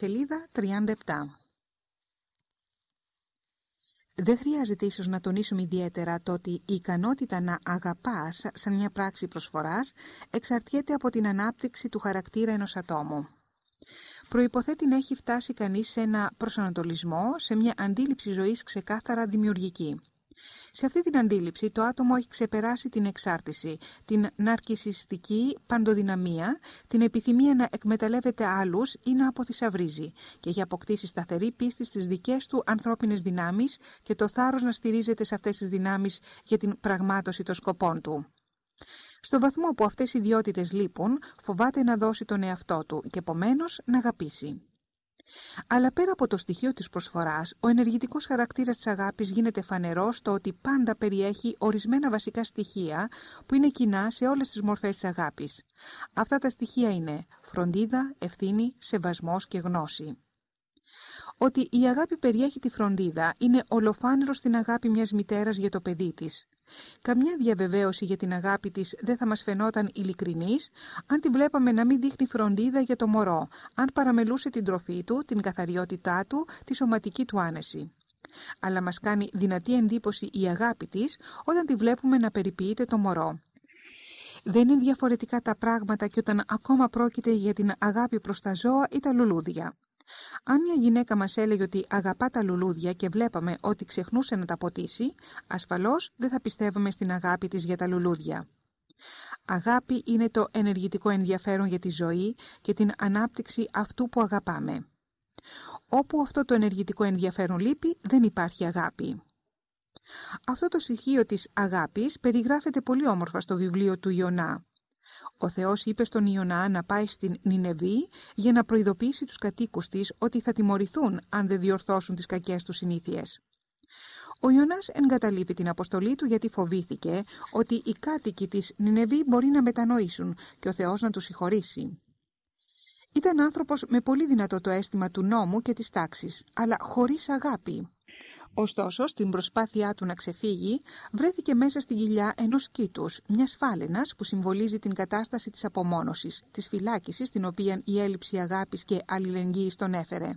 σελίδα 37. Δεν χρειάζεται ίσως να τονίσουμε ιδιαίτερα το ότι η ικανότητα να αγαπάς σαν μια πράξη προσφοράς εξαρτιέται από την ανάπτυξη του χαρακτήρα ενός ατόμου. Προϋποθέτει να έχει φτάσει κανείς σε ένα προσανατολισμό, σε μια αντίληψη ζωής ξεκάθαρα δημιουργική. Σε αυτή την αντίληψη το άτομο έχει ξεπεράσει την εξάρτηση, την ναρκισιστική παντοδυναμία, την επιθυμία να εκμεταλλεύεται άλλους ή να αποθυσαυρίζει και έχει αποκτήσει σταθερή πίστη στις δικές του ανθρώπινες δυνάμεις και το θάρρος να στηρίζεται σε αυτές τις δυνάμεις για την πραγμάτωση των σκοπών του. Στον βαθμό που αυτές οι ιδιότητες λείπουν, φοβάται να δώσει τον εαυτό του και επομένως να αγαπήσει. Αλλά πέρα από το στοιχείο της προσφοράς, ο ενεργητικός χαρακτήρας της αγάπης γίνεται φανερός στο ότι πάντα περιέχει ορισμένα βασικά στοιχεία που είναι κοινά σε όλες τις μορφές της αγάπης. Αυτά τα στοιχεία είναι φροντίδα, ευθύνη, σεβασμός και γνώση. Ότι η αγάπη περιέχει τη φροντίδα είναι ολοφάνερο στην αγάπη μιας μητέρας για το παιδί της. Καμιά διαβεβαίωση για την αγάπη της δεν θα μας φαινόταν ειλικρινής αν την βλέπαμε να μην δείχνει φροντίδα για το μωρό, αν παραμελούσε την τροφή του, την καθαριότητά του, τη σωματική του άνεση. Αλλά μας κάνει δυνατή εντύπωση η αγάπη της όταν τη βλέπουμε να περιποιείται το μωρό. Δεν είναι διαφορετικά τα πράγματα και όταν ακόμα πρόκειται για την αγάπη προς τα ζώα ή τα λουλούδια. Αν μια γυναίκα μας έλεγε ότι αγαπά τα λουλούδια και βλέπαμε ότι ξεχνούσε να τα ποτίσει, ασφαλώς δεν θα πιστεύαμε στην αγάπη της για τα λουλούδια. Αγάπη είναι το ενεργητικό ενδιαφέρον για τη ζωή και την ανάπτυξη αυτού που αγαπάμε. Όπου αυτό το ενεργητικό ενδιαφέρον λείπει, δεν υπάρχει αγάπη. Αυτό το στοιχείο της αγάπης περιγράφεται πολύ όμορφα στο βιβλίο του Ιωνά. Ο Θεός είπε στον Ιωνά να πάει στην Νινεβή για να προειδοποιήσει τους κατοίκους της ότι θα τιμωρηθούν αν δεν διορθώσουν τις κακές τους συνήθειες. Ο Ιωνάς εγκαταλείπει την αποστολή του γιατί φοβήθηκε ότι οι κάτοικοι της Νινεβή μπορεί να μετανοήσουν και ο Θεός να τους συγχωρήσει. Ήταν άνθρωπος με πολύ δυνατό το αίσθημα του νόμου και της τάξης, αλλά χωρίς αγάπη. Ωστόσο, στην προσπάθειά του να ξεφύγει, βρέθηκε μέσα στην κοιλιά ενός κήτους, μιας φάλαινας που συμβολίζει την κατάσταση της απομόνωσης, της φυλάκισης, την οποία η έλλειψη αγάπης και αλληλεγγύης τον έφερε.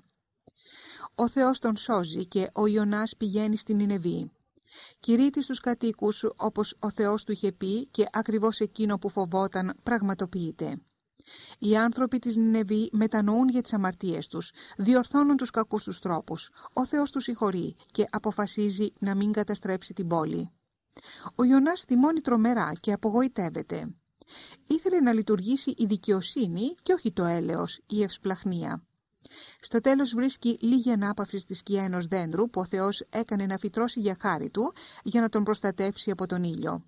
Ο Θεός τον σώζει και ο Ιωνάς πηγαίνει στην Ινεβή. Κηρύττει στους κατοίκους όπως ο Θεός του είχε πει και ακριβώς εκείνο που φοβόταν πραγματοποιείται. Οι άνθρωποι της Νινεβή μετανοούν για τις αμαρτίες τους, διορθώνουν τους κακούς τους τρόπους. Ο Θεός τους συγχωρεί και αποφασίζει να μην καταστρέψει την πόλη. Ο Ιωνάς θυμώνει τρομερά και απογοητεύεται. Ήθελε να λειτουργήσει η δικαιοσύνη και όχι το έλεος, η ευσπλαχνία. Στο τέλος βρίσκει λίγη ανάπαυση στη σκιά ενός δέντρου που ο Θεός έκανε να φυτρώσει για χάρη του για να τον προστατεύσει από τον ήλιο.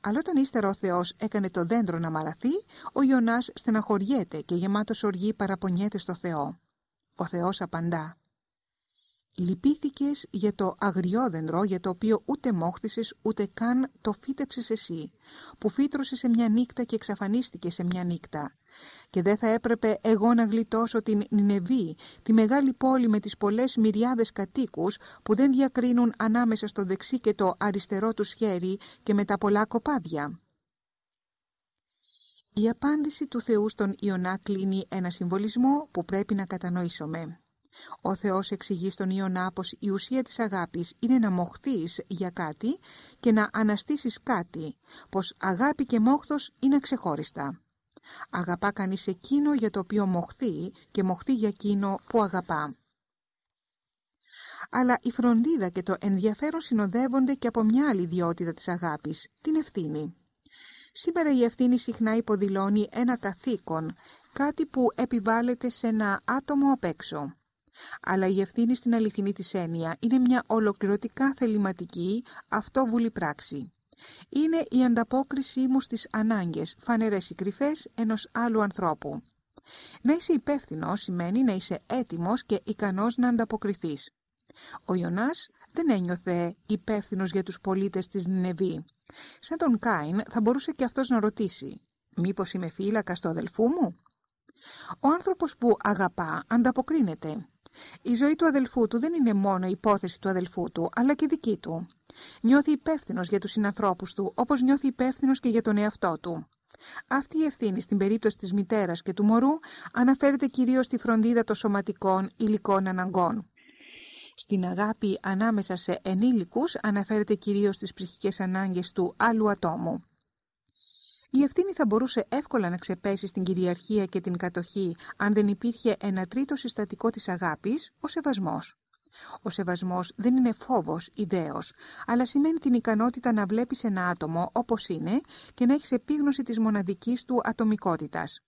Αλλά όταν ύστερα ο Θεός έκανε το δέντρο να μαλαθεί, ο Ιωνάς στεναχωριέται και γεμάτος οργή παραπονιέται στο Θεό. Ο Θεός απαντά Λυπήθηκες για το αγριόδεντρο για το οποίο ούτε μόχθησες ούτε καν το φύτεψες εσύ, που φύτρωσες σε μια νύχτα και εξαφανίστηκες σε μια νύχτα. Και δεν θα έπρεπε εγώ να γλιτώσω την Νινεβή, τη μεγάλη πόλη με τις πολλές μυριάδες κατοίκους που δεν διακρίνουν ανάμεσα στο δεξί και το αριστερό τους χέρι και με τα πολλά κοπάδια. Η απάντηση του Θεού στον Ιωνά κλείνει ένα συμβολισμό που πρέπει να κατανοήσουμε. Ο Θεός εξηγεί στον Ιωνά πως η ουσία της αγάπης είναι να μοχθείς για κάτι και να αναστήσεις κάτι, πως αγάπη και μόχθος είναι ξεχώριστα. Αγαπά κανείς εκείνο για το οποίο μοχθεί και μοχθεί για εκείνο που αγαπά. Αλλά η φροντίδα και το ενδιαφέρον συνοδεύονται και από μια άλλη ιδιότητα της αγάπης, την ευθύνη. Σήμερα η ευθύνη συχνά υποδηλώνει ένα καθήκον, κάτι που επιβάλλεται σε ένα άτομο απ' έξω. Αλλά η ευθύνη στην αληθινή της έννοια είναι μια ολοκληρωτικά θεληματική, αυτόβουλη πράξη. Είναι η ανταπόκρισή μου στις ανάγκες, φανερές ή κρυφές, ενός άλλου ανθρώπου. Να είσαι υπεύθυνο σημαίνει να είσαι έτοιμος και ικανός να ανταποκριθείς. Ο Ιωνάς δεν ένιωθε υπεύθυνος για τους πολίτες της Νινεβή. Σαν τον Κάιν θα μπορούσε και αυτός να ρωτήσει «Μήπως είμαι φύλακας του αδελφού μου» Ο άνθρωπος που αγαπά ανταποκρίνεται. Η ζωή του αδελφού του δεν είναι μόνο η υπόθεση του αδελφού του, αλλά και δική του. Νιώθει υπεύθυνος για τους συνανθρώπους του, όπως νιώθει υπεύθυνος και για τον εαυτό του. Αυτή η ευθύνη στην περίπτωση της μητέρας και του μωρού αναφέρεται κυρίως στη φροντίδα των σωματικών υλικών αναγκών. Στην αγάπη ανάμεσα σε ενήλικους αναφέρεται κυρίως στις ψυχικές ανάγκες του άλλου ατόμου. Η ευθύνη θα μπορούσε εύκολα να ξεπέσει στην κυριαρχία και την κατοχή αν δεν υπήρχε ένα τρίτο συστατικό της αγάπης, ο σεβασμός. Ο σεβασμός δεν είναι φόβος, ιδέος, αλλά σημαίνει την ικανότητα να βλέπεις ένα άτομο όπως είναι και να έχεις επίγνωση της μοναδικής του ατομικότητας.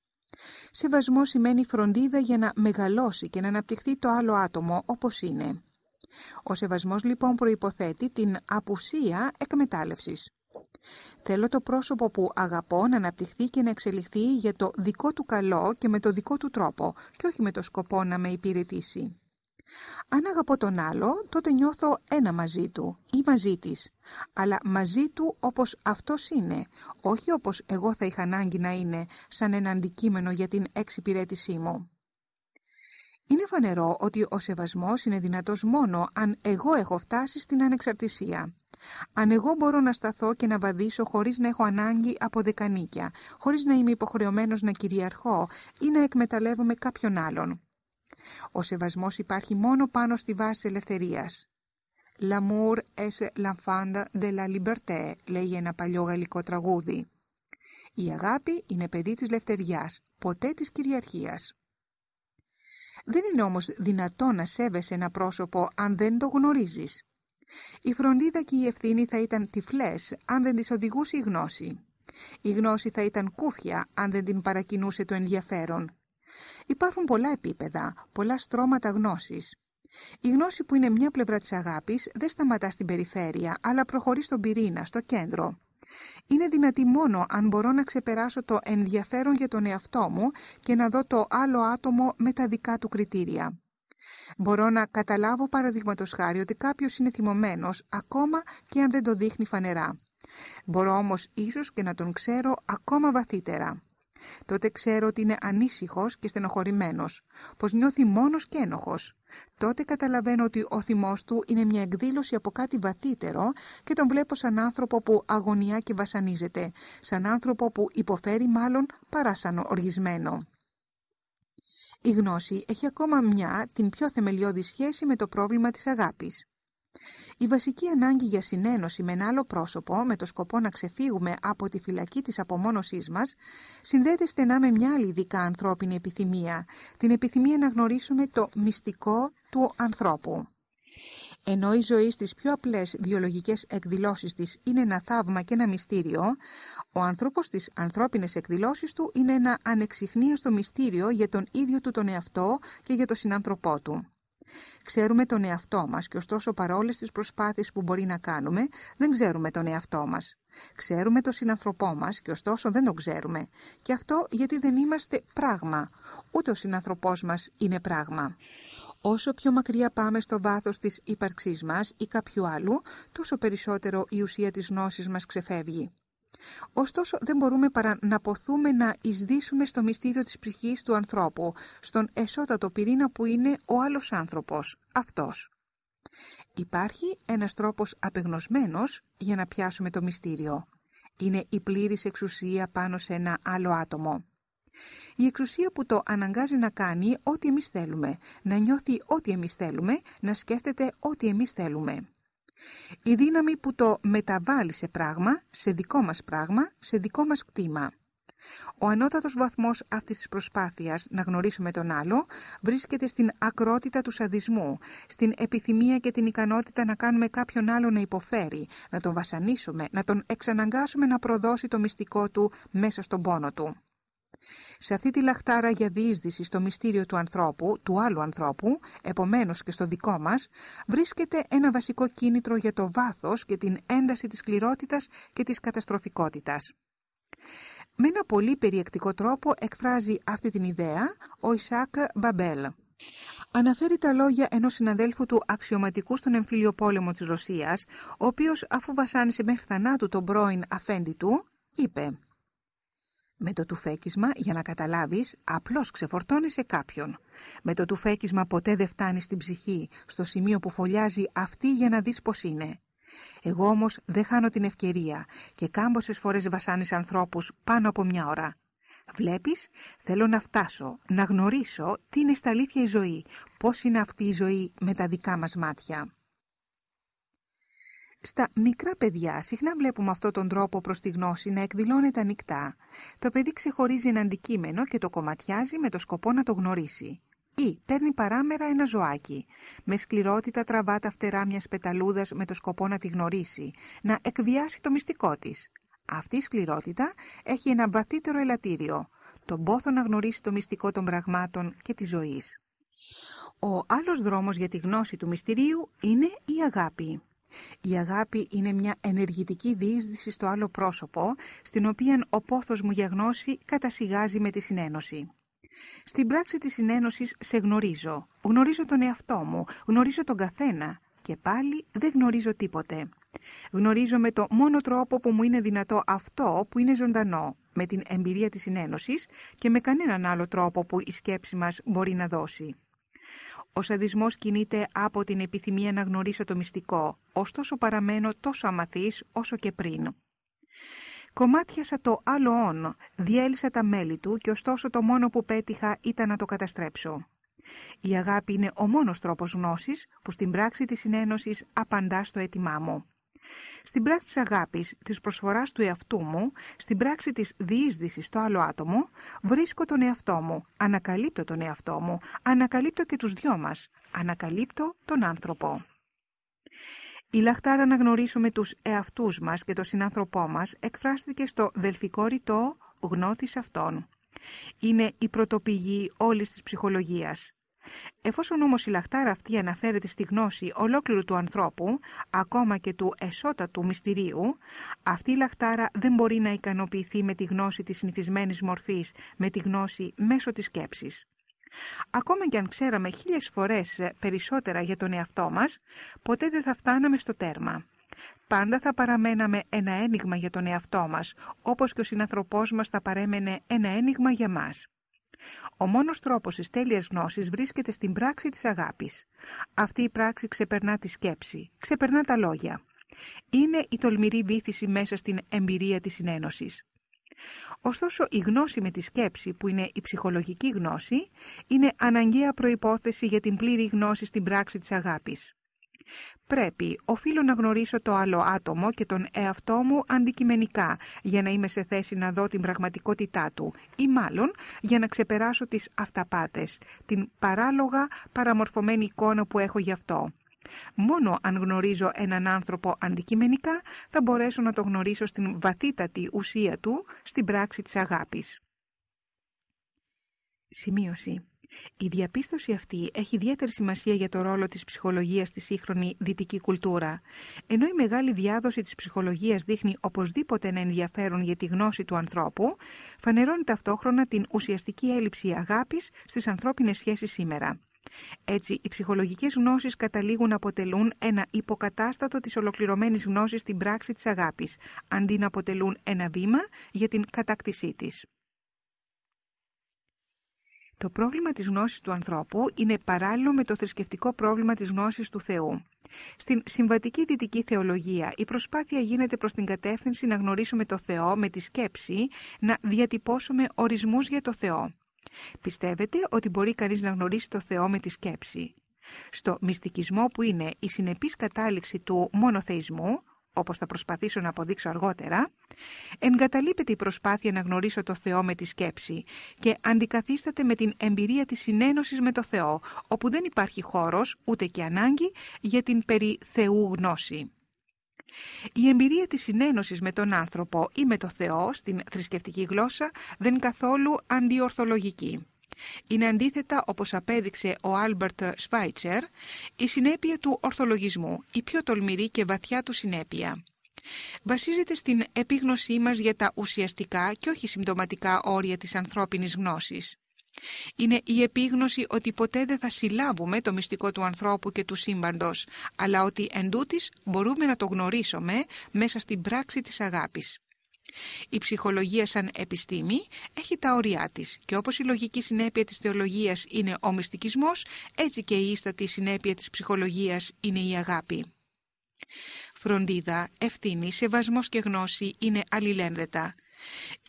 Σεβασμό σημαίνει φροντίδα για να μεγαλώσει και να αναπτυχθεί το άλλο άτομο όπως είναι. Ο σεβασμός λοιπόν προϋποθέτει την απουσία εκμετάλλευσης. Θέλω το πρόσωπο που αγαπώ να αναπτυχθεί και να εξελιχθεί για το δικό του καλό και με το δικό του τρόπο και όχι με το σκοπό να με υπηρετήσει. Αν αγαπώ τον άλλο, τότε νιώθω ένα μαζί του ή μαζί της, αλλά μαζί του όπως αυτός είναι, όχι όπως εγώ θα είχα ανάγκη να είναι, σαν ένα αντικείμενο για την εξυπηρέτησή μου. Είναι φανερό ότι ο σεβασμός είναι δυνατός μόνο αν εγώ έχω φτάσει στην ανεξαρτησία. Αν εγώ μπορώ να σταθώ και να βαδίσω χωρίς να έχω ανάγκη από δεκανίκια, χωρίς να είμαι υποχρεωμένος να κυριαρχώ ή να εκμεταλλεύομαι κάποιον άλλον. Ο σεβασμός υπάρχει μόνο πάνω στη βάση ελευθερίας. «L'amour est l'enfant de la liberté», λέει ένα παλιό γαλλικό τραγούδι. Η αγάπη είναι παιδί της ελευθεριάς, ποτέ της κυριαρχίας. Δεν είναι όμως δυνατό να σέβεσαι ένα πρόσωπο αν δεν το γνωρίζεις. Η φροντίδα και η ευθύνη θα ήταν τυφλές αν δεν τις οδηγούσε η γνώση. Η γνώση θα ήταν κούφια αν δεν την παρακινούσε το ενδιαφέρον. Υπάρχουν πολλά επίπεδα, πολλά στρώματα γνώσης. Η γνώση που είναι μια πλευρά της αγάπης δεν σταματά στην περιφέρεια, αλλά προχωρεί στον πυρήνα, στο κέντρο. Είναι δυνατή μόνο αν μπορώ να ξεπεράσω το ενδιαφέρον για τον εαυτό μου και να δω το άλλο άτομο με τα δικά του κριτήρια. Μπορώ να καταλάβω παραδείγματος χάρη ότι κάποιος είναι θυμωμένος ακόμα και αν δεν το δείχνει φανερά. Μπορώ όμως ίσως και να τον ξέρω ακόμα βαθύτερα. Τότε ξέρω ότι είναι ανήσυχος και στενοχωρημένος, πως νιώθει μόνος και ένοχος. Τότε καταλαβαίνω ότι ο θυμός του είναι μια εκδήλωση από κάτι βαθύτερο και τον βλέπω σαν άνθρωπο που αγωνιά και βασανίζεται, σαν άνθρωπο που υποφέρει μάλλον παρά σαν οργισμένο. Η γνώση έχει ακόμα μια την πιο θεμελιώδη σχέση με το πρόβλημα της αγάπης. Η βασική ανάγκη για συνένωση με ένα άλλο πρόσωπο, με το σκοπό να ξεφύγουμε από τη φυλακή της απομόνωσής μας, συνδέεται στενά με μια άλλη ειδικά ανθρώπινη επιθυμία, την επιθυμία να γνωρίσουμε το μυστικό του ανθρώπου. Ενώ η ζωή στις πιο απλές βιολογικές εκδηλώσεις της είναι ένα θαύμα και ένα μυστήριο, ο άνθρωπος στις ανθρώπινες εκδηλώσεις του είναι ένα ανεξιχνίαστο μυστήριο για τον ίδιο του τον εαυτό και για τον συνάνθρωπό του. Ξέρουμε τον εαυτό μας και ωστόσο παρόλες τις προσπάθειες που μπορεί να κάνουμε, δεν ξέρουμε τον εαυτό μας. Ξέρουμε τον συνανθρωπό μας και ωστόσο δεν τον ξέρουμε. Και αυτό γιατί δεν είμαστε πράγμα. Ούτε ο συνανθρωπός μας είναι πράγμα. Όσο πιο μακριά πάμε στο βάθος της ύπαρξής μας ή κάποιου άλλου, τόσο περισσότερο η ουσία της γνώσης μας ξεφεύγει. Ωστόσο δεν μπορούμε παρά να ποθούμε να εισδύσουμε στο μυστήριο της ψυχής του ανθρώπου, στον εσώτατο πυρήνα που είναι ο άλλος άνθρωπος, αυτός. Υπάρχει ένας τρόπος απεγνωσμένος για να πιάσουμε το μυστήριο. Είναι η πλήρης εξουσία πάνω σε ένα άλλο άτομο. Η εξουσία που το αναγκάζει να κάνει ό,τι εμείς θέλουμε, να νιώθει ό,τι εμείς θέλουμε, να σκέφτεται ό,τι εμείς θέλουμε. Η δύναμη που το μεταβάλλει σε πράγμα, σε δικό μας πράγμα, σε δικό μας κτήμα. Ο ανώτατος βαθμός αυτής της προσπάθειας να γνωρίσουμε τον άλλο βρίσκεται στην ακρότητα του σαδισμού, στην επιθυμία και την ικανότητα να κάνουμε κάποιον άλλο να υποφέρει, να τον βασανίσουμε, να τον εξαναγκάσουμε να προδώσει το μυστικό του μέσα στον πόνο του. Σε αυτή τη λαχτάρα για διείσδυση στο μυστήριο του ανθρώπου, του άλλου ανθρώπου, επομένως και στο δικό μας, βρίσκεται ένα βασικό κίνητρο για το βάθος και την ένταση της σκληρότητας και της καταστροφικότητας. Με ένα πολύ περιεκτικό τρόπο εκφράζει αυτή την ιδέα ο Ισάκ Μπαμπέλ. Αναφέρει τα λόγια ενός συναδέλφου του αξιωματικού στον εμφύλιο πόλεμο της Ρωσίας, ο οποίος αφού βασάνισε μέχρι θανάτου τον πρώην αφέντη του, είπε με το τουφέκισμα, για να καταλάβεις, απλώς ξεφορτώνεσαι κάποιον. Με το τουφέκισμα ποτέ δεν φτάνεις στην ψυχή, στο σημείο που φωλιάζει αυτή για να δεις πώς είναι. Εγώ όμως δεν χάνω την ευκαιρία και κάμποσες φορές βασάνεις ανθρώπους πάνω από μια ώρα. Βλέπεις, θέλω να φτάσω, να γνωρίσω τι είναι στα αλήθεια η ζωή, πώς είναι αυτή η ζωή με τα δικά μας μάτια. Στα μικρά παιδιά συχνά βλέπουμε αυτόν τον τρόπο προς τη γνώση να εκδηλώνεται ανοιχτά. Το παιδί ξεχωρίζει ένα αντικείμενο και το κομματιάζει με το σκοπό να το γνωρίσει. Ή παίρνει παράμερα ένα ζωάκι. Με σκληρότητα τραβά τα φτερά μιας πεταλούδας με το σκοπό να τη γνωρίσει, να εκβιάσει το μυστικό της. Αυτή η σκληρότητα έχει ένα βαθύτερο ελαττήριο, τον πόθο να γνωρίσει το μυστικό των πραγμάτων και της ζωής. Ο άλλος δρόμος για τη γνώση του μυστηρίου είναι η αγάπη. Η αγάπη είναι μια ενεργητική διείσδυση στο άλλο πρόσωπο, στην οποία ο πόθος μου για γνώση κατασυγάζει με τη συνένωση. Στην πράξη της συνένωσης σε γνωρίζω. Γνωρίζω τον εαυτό μου, γνωρίζω τον καθένα και πάλι δεν γνωρίζω τίποτε. Γνωρίζω με το μόνο τρόπο που μου είναι δυνατό αυτό που είναι ζωντανό, με την εμπειρία της συνένωσης και με κανέναν άλλο τρόπο που η σκέψη μας μπορεί να δώσει. Ο σαδισμός κινείται από την επιθυμία να γνωρίσω το μυστικό, ωστόσο παραμένω τόσο αμαθής όσο και πριν. Κομμάτιασα το άλλο όν, διέλυσα τα μέλη του και ωστόσο το μόνο που πέτυχα ήταν να το καταστρέψω. Η αγάπη είναι ο μόνος τρόπος γνώσης που στην πράξη της συνένωσης απαντά στο αίτημά μου. Στην πράξη της αγάπης, της προσφοράς του εαυτού μου, στην πράξη της διείσδυσης στο άλλο άτομο, βρίσκω τον εαυτό μου, ανακαλύπτω τον εαυτό μου, ανακαλύπτω και τους δυο μας, ανακαλύπτω τον άνθρωπο. Η λαχτάρα να γνωρίσουμε τους εαυτούς μας και τον συνάνθρωπό μας εκφράστηκε στο δελφικό ρητό γνώθης αυτών. Είναι η πρωτοπηγή όλης της ψυχολογίας. Εφόσον όμως η λαχτάρα αυτή αναφέρεται στη γνώση ολόκληρου του ανθρώπου, ακόμα και του εσώτατου μυστηρίου, αυτή η λαχτάρα δεν μπορεί να ικανοποιηθεί με τη γνώση της συνηθισμένης μορφής, με τη γνώση μέσω της σκέψης. Ακόμα και αν ξέραμε χίλιες φορές περισσότερα για τον εαυτό μας, ποτέ δεν θα φτάναμε στο τέρμα. Πάντα θα παραμέναμε ένα ένιγμα για τον εαυτό μας, όπως και ο συνανθρωπός μας θα παρέμενε ένα ένιγμα για μας. Ο μόνος τρόπος της τέλειας γνώσης βρίσκεται στην πράξη της αγάπης. Αυτή η πράξη ξεπερνά τη σκέψη, ξεπερνά τα λόγια. Είναι η τολμηρή βήθηση μέσα στην εμπειρία της συνένωσης. Ωστόσο, η γνώση με τη σκέψη, που είναι η ψυχολογική γνώση, είναι αναγκαία προϋπόθεση για την πλήρη γνώση στην πράξη της αγάπης. Πρέπει, οφείλω να γνωρίσω το άλλο άτομο και τον εαυτό μου αντικειμενικά για να είμαι σε θέση να δω την πραγματικότητά του ή μάλλον για να ξεπεράσω τις αυταπάτες, την παράλογα παραμορφωμένη εικόνα που έχω γι' αυτό. Μόνο αν γνωρίζω έναν άνθρωπο αντικειμενικά θα μπορέσω να το γνωρίσω στην βαθύτατη ουσία του, στην πράξη της αγάπης. Σημείωση η διαπίστωση αυτή έχει ιδιαίτερη σημασία για το ρόλο της ψυχολογίας στη σύγχρονη δυτική κουλτούρα. Ενώ η μεγάλη διάδοση της ψυχολογίας δείχνει οπωσδήποτε ένα ενδιαφέρον για τη γνώση του ανθρώπου, φανερώνει ταυτόχρονα την ουσιαστική έλλειψη αγάπης στις ανθρώπινες σχέσεις σήμερα. Έτσι, οι ψυχολογικές γνώσεις καταλήγουν να αποτελούν ένα υποκατάστατο της ολοκληρωμένης γνώσης στην πράξη της αγάπης, αντί να αποτελούν ένα βήμα για την κατάκτησή της. Το πρόβλημα της γνώσης του ανθρώπου είναι παράλληλο με το θρησκευτικό πρόβλημα της γνώσης του Θεού. Στην συμβατική δυτική θεολογία η προσπάθεια γίνεται προς την κατεύθυνση να γνωρίσουμε το Θεό με τη σκέψη, να διατυπώσουμε ορισμούς για το Θεό. Πιστεύετε ότι μπορεί κανείς να γνωρίσει το Θεό με τη σκέψη; Στο μυστικισμό που είναι η συνεπής κατάληξη του μονοθεϊσμού, όπως θα προσπαθήσω να αποδείξω αργότερα, εγκαταλείπεται η προσπάθεια να γνωρίσω το Θεό με τη σκέψη και αντικαθίσταται με την εμπειρία της συνένωσης με το Θεό, όπου δεν υπάρχει χώρος ούτε και ανάγκη για την περί Θεού γνώση. Η εμπειρία της συνένωσης με τον άνθρωπο ή με το Θεό στην θρησκευτική γλώσσα δεν είναι καθόλου αντιορθολογική. Είναι αντίθετα, όπως απέδειξε ο Άλμπερτ Σβάιτσερ, η συνέπεια του ορθολογισμού, η πιο τολμηρή και βαθιά του συνέπεια. Βασίζεται στην επίγνωσή μας για τα ουσιαστικά και όχι συμπτωματικά όρια της ανθρώπινης γνώσης. Είναι η επίγνωση ότι ποτέ δεν θα συλλάβουμε το μυστικό του ανθρώπου και του σύμπαντος, αλλά ότι εν μπορούμε να το γνωρίσουμε μέσα στην πράξη της αγάπης. Η ψυχολογία σαν επιστήμη έχει τα όρια της και όπως η λογική συνέπεια της θεολογίας είναι ο μυστικισμός, έτσι και η ίστατη συνέπεια της ψυχολογίας είναι η αγάπη. Φροντίδα, ευθύνη, σεβασμός και γνώση είναι αλληλένδετα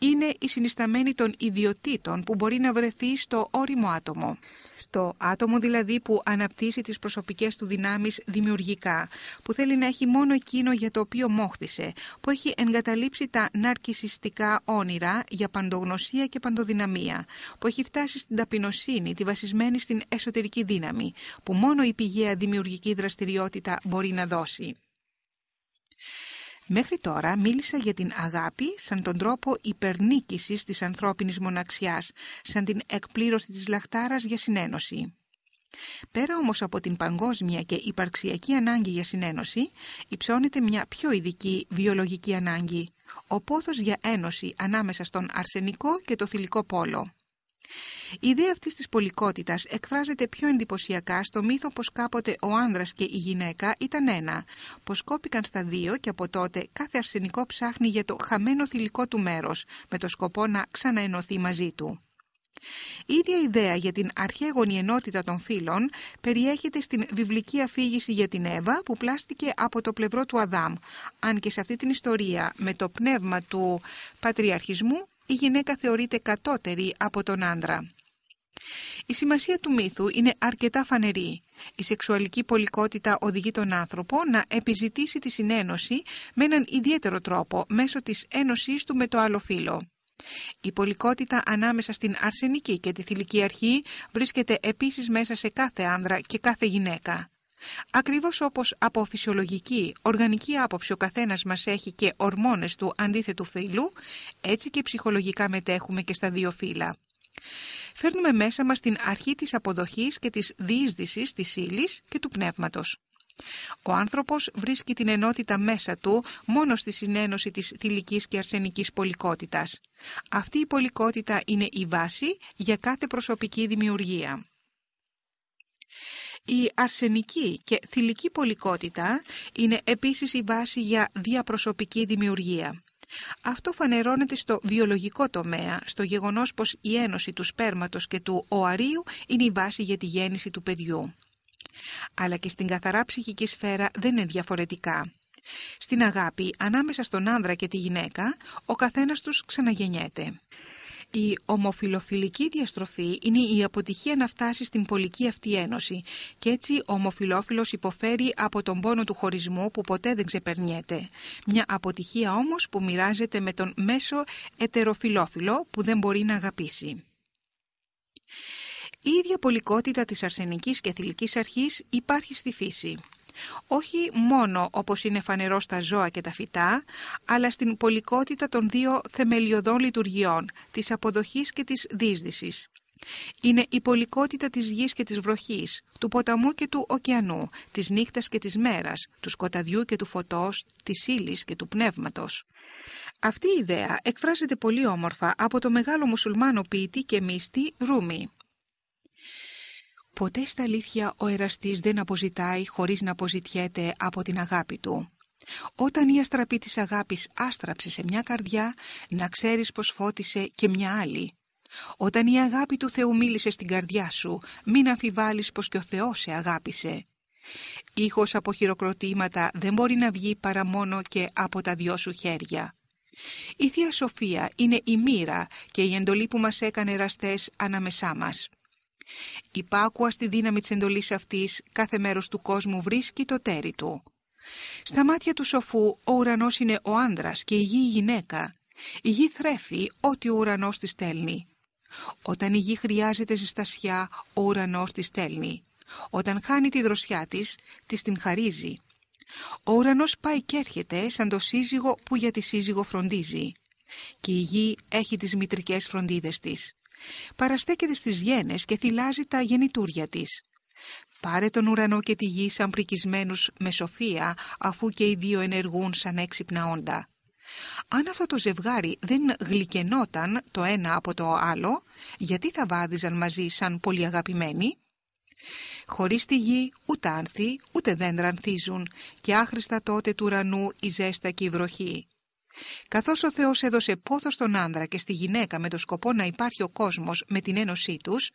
είναι η συνισταμένη των ιδιωτήτων που μπορεί να βρεθεί στο όριμο άτομο. Στο άτομο δηλαδή που αναπτύσσει τις προσωπικές του δυνάμεις δημιουργικά, που θέλει να έχει μόνο εκείνο για το οποίο μόχθησε, που έχει εγκαταλείψει τα ναρκισιστικά όνειρα για παντογνωσία και παντοδυναμία, που έχει φτάσει στην ταπεινοσύνη, τη βασισμένη στην εσωτερική δύναμη, που μόνο η πηγαία δημιουργική δραστηριότητα μπορεί να δώσει. Μέχρι τώρα μίλησα για την αγάπη σαν τον τρόπο υπερνίκησης της ανθρώπινης μοναξιάς, σαν την εκπλήρωση της λαχτάρας για συνένωση. Πέρα όμως από την παγκόσμια και υπαρξιακή ανάγκη για συνένωση, υψώνεται μια πιο ειδική βιολογική ανάγκη, ο πόθος για ένωση ανάμεσα στον αρσενικό και το θηλυκό πόλο. Η ιδέα αυτής της πολικότητας εκφράζεται πιο εντυπωσιακά στο μύθο πως κάποτε ο άνδρας και η γυναίκα ήταν ένα, πως κόπηκαν στα δύο και από τότε κάθε αρσενικό ψάχνει για το χαμένο θηλυκό του μέρος, με το σκοπό να ξαναενωθεί μαζί του. Η ίδια ιδέα για την αρχαίγονη ενότητα των φύλων περιέχεται στην βιβλική αφήγηση για την Εύα που πλάστηκε από το πλευρό του Αδάμ, αν και σε αυτή την ιστορία με το πνεύμα του πατριαρχισμού η γυναίκα θεωρείται κατώτερη από τον άντρα. Η σημασία του μύθου είναι αρκετά φανερή. Η σεξουαλική πολικότητα οδηγεί τον άνθρωπο να επιζητήσει τη συνένωση με έναν ιδιαίτερο τρόπο μέσω της ένωσής του με το άλλο φύlo. Η πολικότητα ανάμεσα στην αρσενική και τη θηλυκή αρχή βρίσκεται επίσης μέσα σε κάθε άνδρα και κάθε γυναίκα. Ακριβώς όπως από φυσιολογική, οργανική άποψη ο καθένας μας έχει και ορμόνες του αντίθετου φύλου, έτσι και ψυχολογικά μετέχουμε και στα δύο φύλλα. Φέρνουμε μέσα μας την αρχή της αποδοχής και της διείσδυσης της ύλης και του πνεύματος. Ο άνθρωπος βρίσκει την ενότητα μέσα του μόνο στη συνένωση της θηλυκής και αρσενικής πολικότητας. Αυτή η πολικότητα είναι η βάση για κάθε προσωπική δημιουργία. Η αρσενική και θηλυκή πολικότητα είναι επίσης η βάση για διαπροσωπική δημιουργία. Αυτό φανερώνεται στο βιολογικό τομέα, στο γεγονός πως η ένωση του σπέρματος και του οαρίου είναι η βάση για τη γέννηση του παιδιού. Αλλά και στην καθαρά ψυχική σφαίρα δεν είναι διαφορετικά. Στην αγάπη, ανάμεσα στον άνδρα και τη γυναίκα, ο καθένας τους ξαναγεννιέται. Η ομοφιλοφιλική διαστροφή είναι η αποτυχία να φτάσει στην πολική αυτή ένωση και έτσι ο ομοφιλόφιλος υποφέρει από τον πόνο του χωρισμού που ποτέ δεν ξεπερνιέται. Μια αποτυχία όμως που μοιράζεται με τον μέσο ετεροφιλόφιλο που δεν μπορεί να αγαπήσει. Η ίδια πολικότητα της αρσενικής και θηλυκής αρχής υπάρχει στη φύση όχι μόνο όπως είναι φανερό στα ζώα και τα φυτά, αλλά στην πολικότητα των δύο θεμελιωδών λειτουργιών, της αποδοχής και της δίσδυσης. Είναι η πολικότητα της γης και της βροχής, του ποταμού και του ωκεανού, της νύχτας και της μέρας, του σκοταδιού και του φωτός, της ύλης και του πνεύματος. Αυτή η ιδέα εκφράζεται πολύ όμορφα από το μεγάλο μουσουλμάνο ποιητή και μύστη Ρούμι. Ποτέ στα αλήθεια ο εραστής δεν αποζητάει χωρίς να αποζητιέται από την αγάπη του. Όταν η αστραπή της αγάπης άστραψε σε μια καρδιά, να ξέρεις πως φώτισε και μια άλλη. Όταν η αγάπη του Θεού μίλησε στην καρδιά σου, μην αμφιβάλλεις πως και ο Θεός σε αγάπησε. Ήχος από χειροκροτήματα δεν μπορεί να βγει παρά μόνο και από τα δυο σου χέρια. Η Θεία Σοφία είναι η μοίρα και η εντολή που μας έκανε εραστές ανάμεσά μας. Υπάκουα στη δύναμη της εντολής αυτής, κάθε μέρος του κόσμου βρίσκει το τέρι του. Στα μάτια του σοφού, ο ουρανός είναι ο άντρας και η γη η γυναίκα. Η γη θρέφει ό,τι ο ουρανός της στέλνει. Όταν η γη χρειάζεται ζεστασιά, ο ουρανός της στέλνει. Όταν χάνει τη δροσιά της, της την χαρίζει. Ο ουρανός πάει και έρχεται σαν το σύζυγο που για τη σύζυγο φροντίζει. Και η γη έχει τις μητρικές φροντίδες της παραστέκεται στις γένες και θυλάζει τα γεννητούρια της. Πάρε τον ουρανό και τη γη σαν πρικισμένους με σοφία, αφού και οι δύο ενεργούν σαν έξυπνα όντα. Αν αυτό το ζευγάρι δεν γλυκενόταν το ένα από το άλλο, γιατί θα βάδιζαν μαζί σαν πολύ αγαπημένοι; Χωρίς τη γη ούτε άνθη ούτε δέντρα ανθίζουν και άχρηστα τότε του ουρανού η ζέστα και η βροχή. Καθώς ο Θεός έδωσε πόθος στον άνδρα και στη γυναίκα με το σκοπό να υπάρχει ο κόσμος με την ένωσή τους,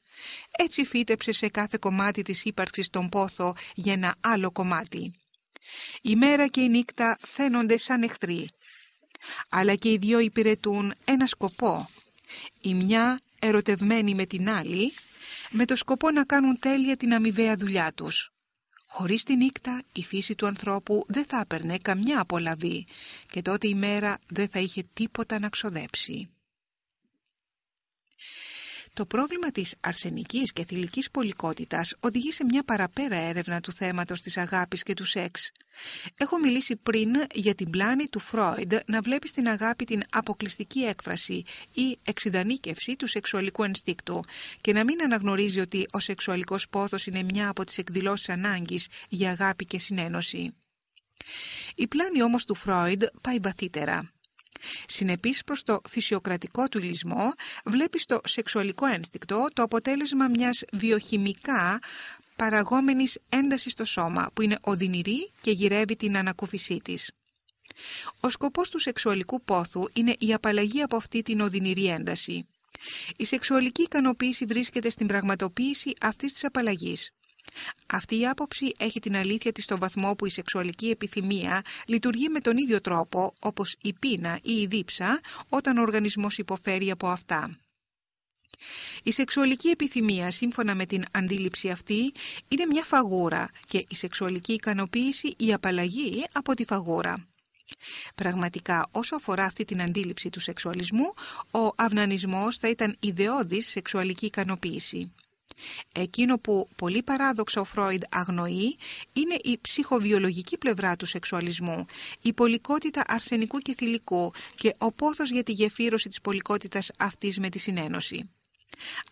έτσι φύτεψε σε κάθε κομμάτι της ύπαρξης τον πόθο για ένα άλλο κομμάτι. Η μέρα και η νύχτα φαίνονται σαν εχθροί, αλλά και οι δυο υπηρετούν ένα σκοπό. Η μια ερωτευμένη με την άλλη, με το σκοπό να κάνουν τέλεια την αμοιβαία δουλειά τους. Χωρίς τη νύχτα η φύση του ανθρώπου δεν θα έπαιρνε καμιά απολαβή και τότε η μέρα δεν θα είχε τίποτα να ξοδέψει. Το πρόβλημα της αρσενικής και θηλυκής πολικότητας οδηγεί σε μια παραπέρα έρευνα του θέματος της αγάπης και του σεξ. Έχω μιλήσει πριν για την πλάνη του Φρόιντ να βλέπει στην αγάπη την αποκλειστική έκφραση ή εξειδανίκευση του σεξουαλικού ενστίκτου και να μην αναγνωρίζει ότι ο σεξουαλικός πόθος είναι μια από τις εκδηλώσεις ανάγκης για αγάπη και συνένωση. Η πλάνη όμως του Φρόιντ πάει βαθύτερα. Συνεπής προς το φυσιοκρατικό του λυσμό βλέπεις στο σεξουαλικό ένστικτο το αποτέλεσμα μιας βιοχημικά παραγόμενης έντασης στο σώμα που είναι οδυνηρή και γυρεύει την ανακούφισή της. Ο σκοπός του σεξουαλικού πόθου είναι η απαλλαγή από αυτή την οδυνηρή ένταση. Η σεξουαλική ικανοποίηση βρίσκεται στην πραγματοποίηση αυτής της απαλλαγής. Αυτή η άποψη έχει την αλήθεια της στο βαθμό που η σεξουαλική επιθυμία λειτουργεί με τον ίδιο τρόπο όπως η πείνα ή η δίψα όταν ο οργανισμός υποφέρει από αυτά. Η σεξουαλική επιθυμία, σύμφωνα με την αντίληψη αυτή, είναι μια φαγούρα και η σεξουαλική ικανοποίηση η απαλλαγή από τη φαγούρα. Πραγματικά, όσο αφορά αυτή την αντίληψη του σεξουαλισμού, ο αυνανισμός θα ήταν ιδεώδης σεξουαλική ικανοποίηση. Εκείνο που πολύ παράδοξο ο Φρόιντ αγνοεί είναι η ψυχοβιολογική πλευρά του σεξουαλισμού, η πολικότητα αρσενικού και θηλυκού και ο πόθος για τη γεφύρωση της πολικότητας αυτής με τη συνένωση.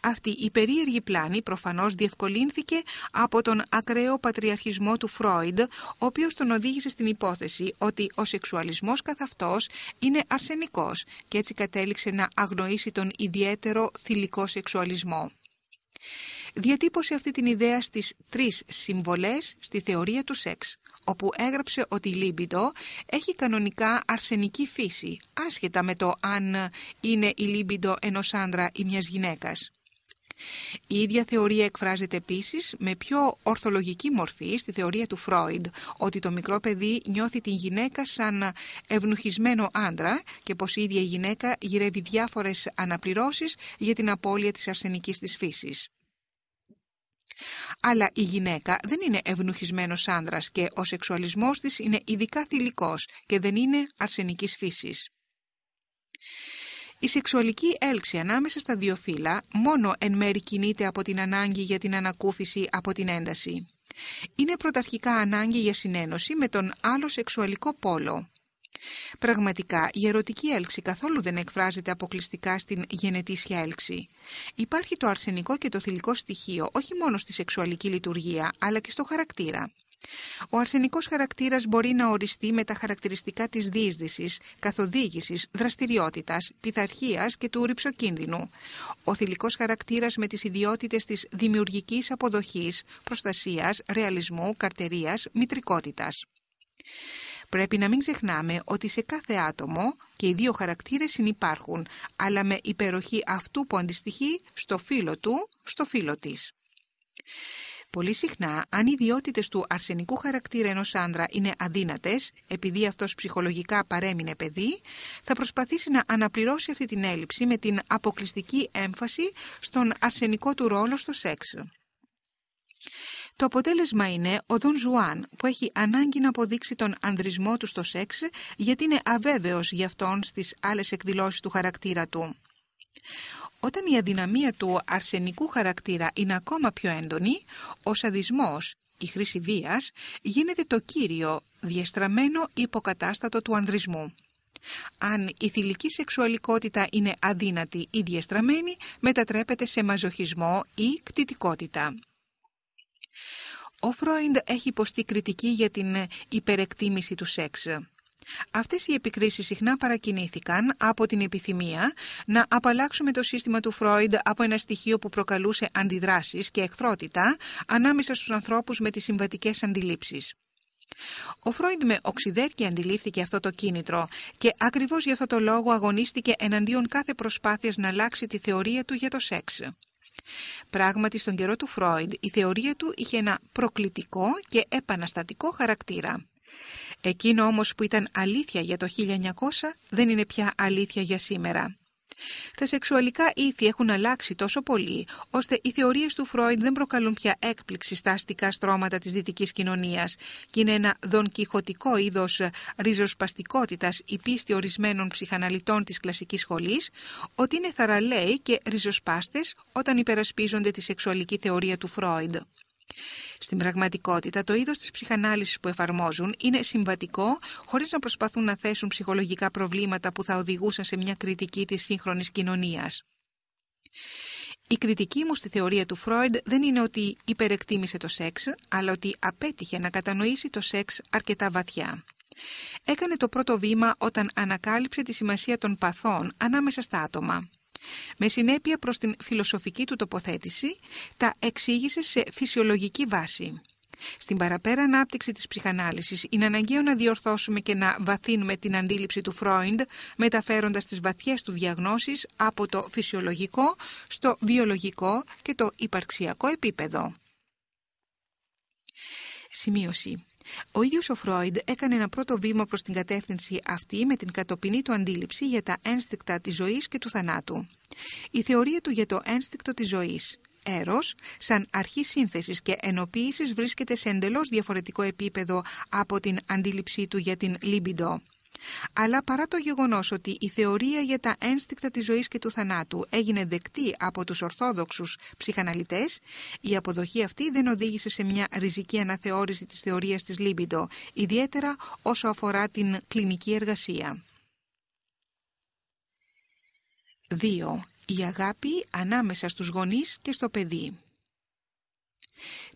Αυτή η περίεργη πλάνη προφανώς διευκολύνθηκε από τον ακραίο πατριαρχισμό του Φρόιντ, ο οποίος τον οδήγησε στην υπόθεση ότι ο σεξουαλισμός καθ' αυτός είναι αρσενικός και έτσι κατέληξε να αγνοήσει τον ιδιαίτερο θηλυκό σεξουαλισμό διατύπωσε αυτή την ιδέα στις τρεις συμβολές στη θεωρία του σεξ, όπου έγραψε ότι η λίμπιντο έχει κανονικά αρσενική φύση, άσχετα με το αν είναι η λίμπιντο ενός άντρα ή μιας γυναίκας. Η ίδια θεωρία εκφράζεται επίσης με πιο ορθολογική μορφή στη θεωρία του Φρόιντ, ότι το μικρό παιδί νιώθει την γυναίκα σαν ευνουχισμένο άντρα και πως η ίδια η γυναίκα γυρεύει διάφορες αναπληρώσεις για την απώλεια της αρσενικής της φύσης. Αλλά η γυναίκα δεν είναι ευνουχισμένος άνδρας και ο σεξουαλισμός της είναι ειδικά θηλυκός και δεν είναι αρσενικής φύσης. Η σεξουαλική έλξη ανάμεσα στα δύο φύλλα μόνο εν μέρη κινείται από την ανάγκη για την ανακούφιση από την ένταση. Είναι πρωταρχικά ανάγκη για συνένωση με τον άλλο σεξουαλικό πόλο. Πραγματικά, η ερωτική έλξη καθόλου δεν εκφράζεται αποκλειστικά στην γενετήσια έλξη. Υπάρχει το αρσενικό και το θηλυκό στοιχείο όχι μόνο στη σεξουαλική λειτουργία, αλλά και στο χαρακτήρα. Ο αρσενικός χαρακτήρας μπορεί να οριστεί με τα χαρακτηριστικά της διείσδυσης, καθοδήγησης, δραστηριότητας, πειθαρχίας και του ρηψοκίνδυνου. Ο θηλυκός χαρακτήρας με τις ιδιότητες της δημιουργικής αποδοχής, προστασίας, ρεαλισμού, καρτερίας, μητρικότητας. Πρέπει να μην ξεχνάμε ότι σε κάθε άτομο και οι δύο χαρακτήρες συνυπάρχουν, αλλά με υπεροχή αυτού που αντιστοιχεί στο φύλο του, στο φύλο της. Πολύ συχνά, αν οι ιδιότητες του αρσενικού χαρακτήρα ενός άντρα είναι αδύνατες, επειδή αυτός ψυχολογικά παρέμεινε παιδί, θα προσπαθήσει να αναπληρώσει αυτή την έλλειψη με την αποκλειστική έμφαση στον αρσενικό του ρόλο στο σεξ. Το αποτέλεσμα είναι ο Δον Ζουάν που έχει ανάγκη να αποδείξει τον ανδρισμό του στο σεξ γιατί είναι αβέβαιος για αυτόν στις άλλες εκδηλώσεις του χαρακτήρα του. Όταν η αδυναμία του αρσενικού χαρακτήρα είναι ακόμα πιο έντονη, ο σαδισμός, η χρήση βίας, γίνεται το κύριο, διαστραμμένο υποκατάστατο του ανδρισμού. Αν η θηλυκή σεξουαλικότητα είναι αδύνατη ή διαστραμμένη, μετατρέπεται σε μαζοχισμό ή κτητικότητα. Ο Φρόιντ έχει υποστεί κριτική για την υπερεκτίμηση του σεξ. Αυτές οι επικρίσεις συχνά παρακινήθηκαν από την επιθυμία να απαλλάξουμε το σύστημα του Φρόιντ από ένα στοιχείο που προκαλούσε αντιδράσεις και εχθρότητα ανάμεσα στους ανθρώπους με τις συμβατικές αντιλήψεις. Ο Φρόιντ με οξυδέρκη αντιλήφθηκε αυτό το κίνητρο και ακριβώς για αυτό το λόγο αγωνίστηκε εναντίον κάθε προσπάθειας να αλλάξει τη θεωρία του για το σεξ. Πράγματι, στον καιρό του Φρόιντ, η θεωρία του είχε ένα προκλητικό και επαναστατικό χαρακτήρα. Εκείνο όμως που ήταν αλήθεια για το 1900 δεν είναι πια αλήθεια για σήμερα. Τα σεξουαλικά ήθη έχουν αλλάξει τόσο πολύ, ώστε οι θεωρίες του Φρόιντ δεν προκαλούν πια έκπληξη στα αστικά στρώματα της δυτικής κοινωνίας και είναι ένα δονκιχωτικό είδος ριζοσπαστικότητας η πίστη ορισμένων ψυχαναλυτών της κλασικής σχολής, ότι είναι θαραλέοι και ριζοσπάστες όταν υπερασπίζονται τη σεξουαλική θεωρία του Φρόιντ. Στην πραγματικότητα, το είδος της ψυχανάλυσης που εφαρμόζουν είναι συμβατικό, χωρίς να προσπαθούν να θέσουν ψυχολογικά προβλήματα που θα οδηγούσαν σε μια κριτική της σύγχρονης κοινωνίας. Η κριτική μου στη θεωρία του Φρόιντ δεν είναι ότι υπερεκτίμησε το σεξ, αλλά ότι απέτυχε να κατανοήσει το σεξ αρκετά βαθιά. Έκανε το πρώτο βήμα όταν ανακάλυψε τη σημασία των παθών ανάμεσα στα άτομα. Με συνέπεια προς την φιλοσοφική του τοποθέτηση, τα εξήγησε σε φυσιολογική βάση. Στην παραπέρα ανάπτυξη της ψυχανάλυσης είναι αναγκαίο να διορθώσουμε και να βαθύνουμε την αντίληψη του Φρόιντ μεταφέροντας τις βαθιές του διαγνώσεις από το φυσιολογικό στο βιολογικό και το υπαρξιακό επίπεδο. Σημείωση. Ο ίδιος ο Φρόιντ έκανε ένα πρώτο βήμα προς την κατεύθυνση αυτή με την κατοπινή του αντίληψη για τα ένστικτα της ζωής και του θανάτου. Η θεωρία του για το ένστικτο της ζωής, έρος, σαν αρχή σύνθεσης και ενοποίησης βρίσκεται σε εντελώς διαφορετικό επίπεδο από την αντίληψή του για την λίμπιντο. Αλλά παρά το γεγονός ότι η θεωρία για τα ένστικτα της ζωής και του θανάτου έγινε δεκτή από τους ορθόδοξους ψυχαναλυτές, η αποδοχή αυτή δεν οδήγησε σε μια ριζική αναθεώρηση της θεωρίας της Λίμπιντο, ιδιαίτερα όσο αφορά την κλινική εργασία. 2. Η αγάπη ανάμεσα στους γονείς και στο παιδί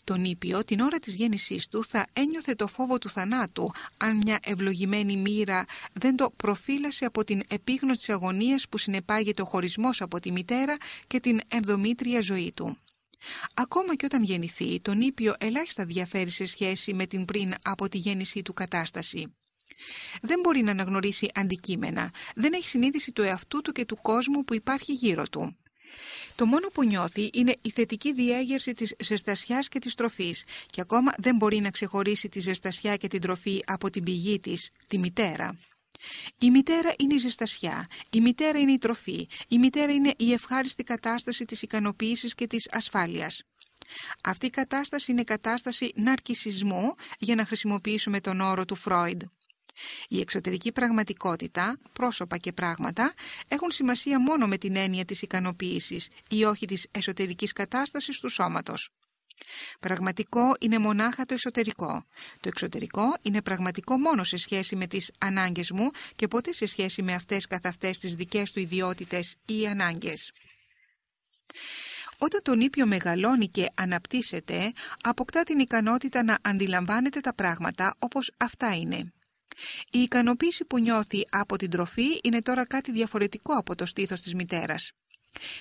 τον ήπιο την ώρα της γέννησής του θα ένιωθε το φόβο του θανάτου αν μια ευλογημένη μοίρα δεν το προφύλασε από την επίγνωση της αγωνίας που συνεπάγεται ο χωρισμός από τη μητέρα και την ενδομήτρια ζωή του. Ακόμα και όταν γεννηθεί, τον ήπιο ελάχιστα διαφέρει σε σχέση με την πριν από τη γέννησή του κατάσταση. Δεν μπορεί να αναγνωρίσει αντικείμενα, δεν έχει συνείδηση του εαυτού του και του κόσμου που υπάρχει γύρω του. Το μόνο που νιώθει είναι η θετική διέγερση της ζεστασιάς και της τροφής και ακόμα δεν μπορεί να ξεχωρίσει τη ζεστασιά και την τροφή από την πηγή της, τη μητέρα. Η μητέρα είναι η ζεστασιά, η μητέρα είναι η τροφή, η μητέρα είναι η ευχάριστη κατάσταση της ικανοποίησης και της ασφάλειας. Αυτή η κατάσταση είναι κατάσταση ναρκισισμού για να χρησιμοποιήσουμε τον όρο του Φρόιντ. Η εξωτερική πραγματικότητα, πρόσωπα και πράγματα, έχουν σημασία μόνο με την έννοια της ικανοποίησης ή όχι της εσωτερικής κατάστασης του σώματος. Πραγματικό είναι μονάχα το εσωτερικό. Το εξωτερικό είναι πραγματικό μόνο σε σχέση με τις ανάγκες μου και ποτέ σε σχέση με αυτές καθ' αυτές τις δικές του ιδιότητες ή ανάγκες. Όταν τον ήπιο μεγαλώνει και αναπτύσσεται, αποκτά την ικανότητα να αντιλαμβάνεται τα πράγματα όπως αυτά είναι. Η ικανοποίηση που νιώθει από την τροφή είναι τώρα κάτι διαφορετικό από το στήθος της μητέρας.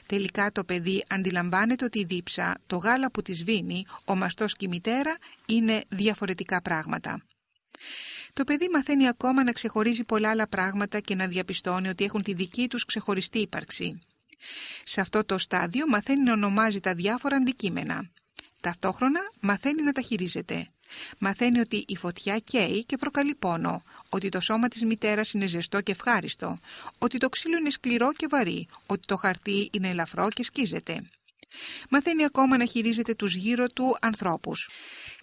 Τελικά το παιδί αντιλαμβάνεται ότι η δίψα, το γάλα που της σβήνει, ο μαστός και η μητέρα είναι διαφορετικά πράγματα. Το παιδί μαθαίνει ακόμα να ξεχωρίζει πολλά άλλα πράγματα και να διαπιστώνει ότι έχουν τη δική τους ξεχωριστή ύπαρξη. Σε αυτό το στάδιο μαθαίνει να ονομάζει τα διάφορα αντικείμενα. Ταυτόχρονα μαθαίνει να τα χειρίζεται. Μαθαίνει ότι η φωτιά καίει και προκαλεί πόνο, ότι το σώμα της μητέρας είναι ζεστό και ευχάριστο, ότι το ξύλο είναι σκληρό και βαρύ, ότι το χαρτί είναι ελαφρό και σκίζεται. Μαθαίνει ακόμα να χειρίζεται τους γύρω του ανθρώπους.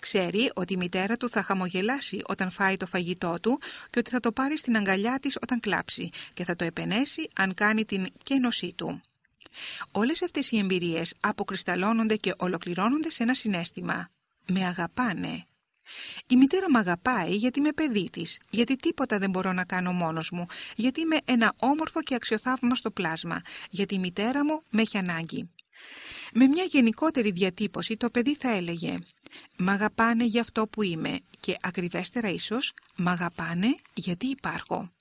Ξέρει ότι η μητέρα του θα χαμογελάσει όταν φάει το φαγητό του και ότι θα το πάρει στην αγκαλιά της όταν κλάψει και θα το επενέσει αν κάνει την κένωσή του. Όλες αυτές οι εμπειρίες αποκρισταλώνονται και ολοκληρώνονται σε ένα συνέστημα. Με αγαπάνε. Η μητέρα με αγαπάει γιατί είμαι παιδί της, γιατί τίποτα δεν μπορώ να κάνω μόνος μου, γιατί είμαι ένα όμορφο και αξιοθαύμαστο πλάσμα, γιατί η μητέρα μου με έχει ανάγκη. Με μια γενικότερη διατύπωση το παιδί θα έλεγε «Μ' αγαπάνε για αυτό που είμαι» και ακριβέστερα ίσως «Μ' αγαπάνε γιατί υπάρχω».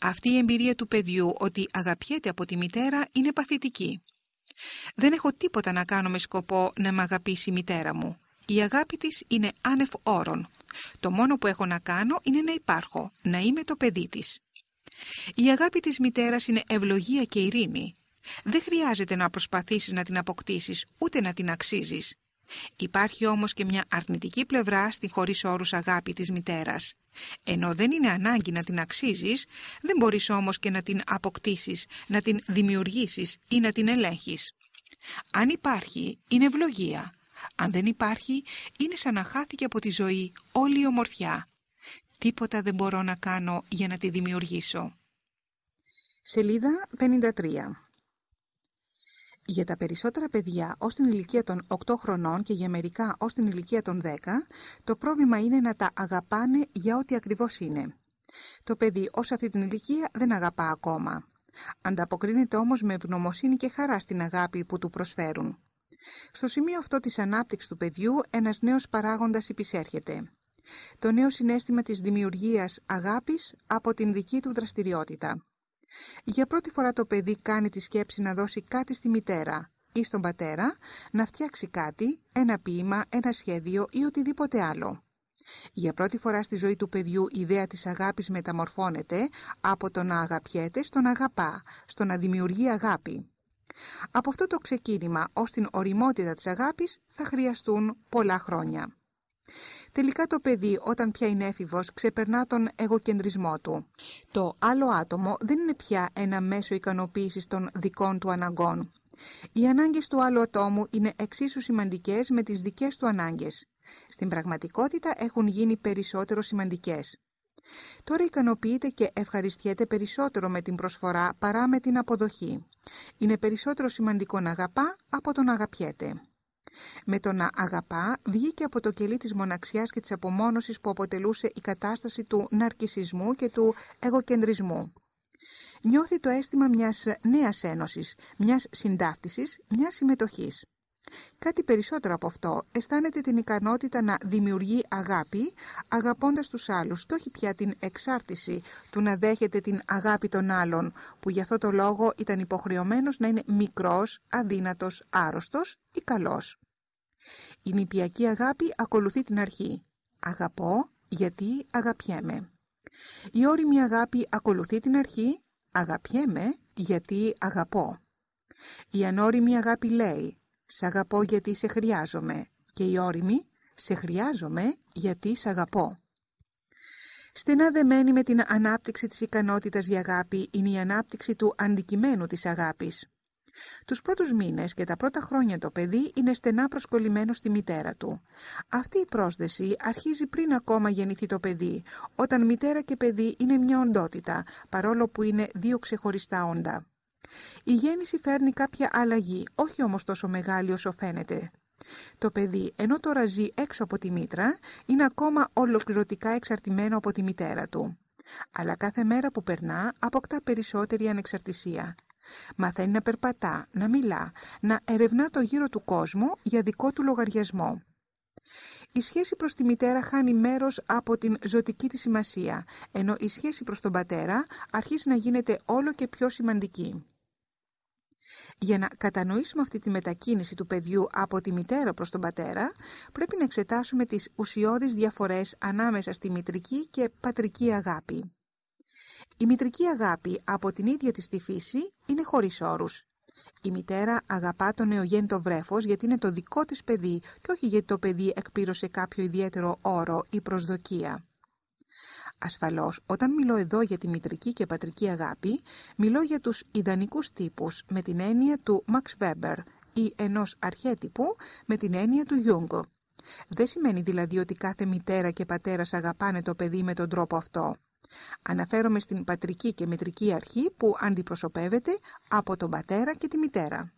Αυτή η εμπειρία του παιδιού ότι αγαπιέται από τη μητέρα είναι παθητική. Δεν έχω τίποτα να κάνω με σκοπό να με αγαπήσει η μητέρα μου. Η αγάπη της είναι άνευ όρων. Το μόνο που έχω να κάνω είναι να υπάρχω, να είμαι το παιδί της. Η αγάπη της μητέρας είναι ευλογία και ειρήνη. Δεν χρειάζεται να προσπαθήσεις να την αποκτήσεις, ούτε να την αξίζεις. Υπάρχει όμως και μια αρνητική πλευρά στην χωρίς όρους αγάπη της μητέρας. Ενώ δεν είναι ανάγκη να την αξίζεις, δεν μπορείς όμως και να την αποκτήσεις, να την δημιουργήσεις ή να την ελέγχεις. Αν υπάρχει, είναι ευλογία. Αν δεν υπάρχει, είναι σαν να χάθηκε από τη ζωή όλη η ομορφιά. Τίποτα δεν μπορώ να κάνω για να τη δημιουργήσω. Σελίδα 53 για τα περισσότερα παιδιά ως την ηλικία των 8 χρονών και για μερικά ως την ηλικία των 10, το πρόβλημα είναι να τα αγαπάνε για ό,τι ακριβώς είναι. Το παιδί ως αυτή την ηλικία δεν αγαπά ακόμα. Ανταποκρίνεται όμως με ευγνωμοσύνη και χαρά στην αγάπη που του προσφέρουν. Στο σημείο αυτό της ανάπτυξης του παιδιού ένας νέος παράγοντας υπησέρχεται. Το νέο συνέστημα της δημιουργίας αγάπης από την δική του δραστηριότητα. Για πρώτη φορά το παιδί κάνει τη σκέψη να δώσει κάτι στη μητέρα ή στον πατέρα, να φτιάξει κάτι, ένα ποίημα, ένα σχέδιο ή οτιδήποτε άλλο. Για πρώτη φορά στη ζωή του παιδιού η ιδέα της αγάπης μεταμορφώνεται από το να αγαπιέται στο να αγαπά, στο να δημιουργεί αγάπη. Από αυτό το ξεκίνημα ως την οριμότητα της αγάπης θα χρειαστούν πολλά χρόνια. Τελικά το παιδί όταν πια είναι έφηβος ξεπερνά τον εγωκεντρισμό του. Το άλλο άτομο δεν είναι πια ένα μέσο ικανοποίησης των δικών του αναγκών. Οι ανάγκες του άλλου ατόμου είναι εξίσου σημαντικές με τις δικές του ανάγκες. Στην πραγματικότητα έχουν γίνει περισσότερο σημαντικές. Τώρα ικανοποιείται και ευχαριστιέται περισσότερο με την προσφορά παρά με την αποδοχή. Είναι περισσότερο σημαντικό να αγαπά από τον αγαπιέται. Με το να αγαπά βγήκε από το κελί της μοναξιάς και της απομόνωσης που αποτελούσε η κατάσταση του ναρκισισμού και του εγωκεντρισμού. Νιώθει το αίσθημα μιας νέας ένωσης, μιας συντάφτισης, μιας συμμετοχής. Κάτι περισσότερο από αυτό, αισθάνεται την ικανότητα να δημιουργεί αγάπη, αγαπώντας τους άλλους και όχι πια την εξάρτηση του να δέχεται την αγάπη των άλλων, που για αυτό το λόγο ήταν υποχρεωμένος να είναι μικρός, αδύνατος, άρρωστος ή καλός. Η νηπιακή αγάπη ακολουθεί την αρχή. Αγαπώ γιατί αγαπιέμαι. Η όρημη αγάπη ακολουθεί την αρχή. Αγαπιέμαι γιατί αγαπώ. Η ανώριμη αγάπη λέει «Σ' αγαπώ γιατί σε χρειάζομαι» και η όρημη «Σε χρειάζομαι γιατί σ' αγαπώ». Στενά δεμένη με την ανάπτυξη της ικανότητας για αγάπη είναι η ανάπτυξη του αντικειμένου της αγάπης. Τους πρώτους μήνες και τα πρώτα χρόνια το παιδί είναι στενά προσκολλημένο στη μητέρα του. Αυτή η πρόσδεση αρχίζει πριν ακόμα γεννηθεί το παιδί, όταν μητέρα και παιδί είναι μια οντότητα, παρόλο που είναι δύο ξεχωριστά όντα. Η γέννηση φέρνει κάποια αλλαγή, όχι όμως τόσο μεγάλη όσο φαίνεται. Το παιδί, ενώ τώρα ζει έξω από τη μήτρα, είναι ακόμα ολοκληρωτικά εξαρτημένο από τη μητέρα του. Αλλά κάθε μέρα που περνά αποκτά περισσότερη ανεξαρτησία. Μαθαίνει να περπατά, να μιλά, να ερευνά το γύρο του κόσμου για δικό του λογαριασμό. Η σχέση προς τη μητέρα χάνει μέρος από την ζωτική της σημασία, ενώ η σχέση προς τον πατέρα αρχίζει να γίνεται όλο και πιο σημαντική. Για να κατανοήσουμε αυτή τη μετακίνηση του παιδιού από τη μητέρα προς τον πατέρα, πρέπει να εξετάσουμε τις ουσιώδεις διαφορές ανάμεσα στη μητρική και πατρική αγάπη. Η μητρική αγάπη από την ίδια της τη φύση είναι χωρίς όρους. Η μητέρα αγαπά το νεογέννητο βρέφος γιατί είναι το δικό της παιδί και όχι γιατί το παιδί εκπλήρωσε κάποιο ιδιαίτερο όρο ή προσδοκία. Ασφαλώς, όταν μιλώ εδώ για τη μητρική και πατρική αγάπη, μιλώ για τους ιδανικούς τύπους με την έννοια του Max Weber ή ενός αρχέτυπου με την έννοια του Jung. Δεν σημαίνει δηλαδή ότι κάθε μητέρα και πατέρας αγαπάνε το παιδί με τον τρόπο αυτό. Αναφέρομαι στην πατρική και μητρική αρχή που αντιπροσωπεύεται από τον πατέρα και τη μητέρα.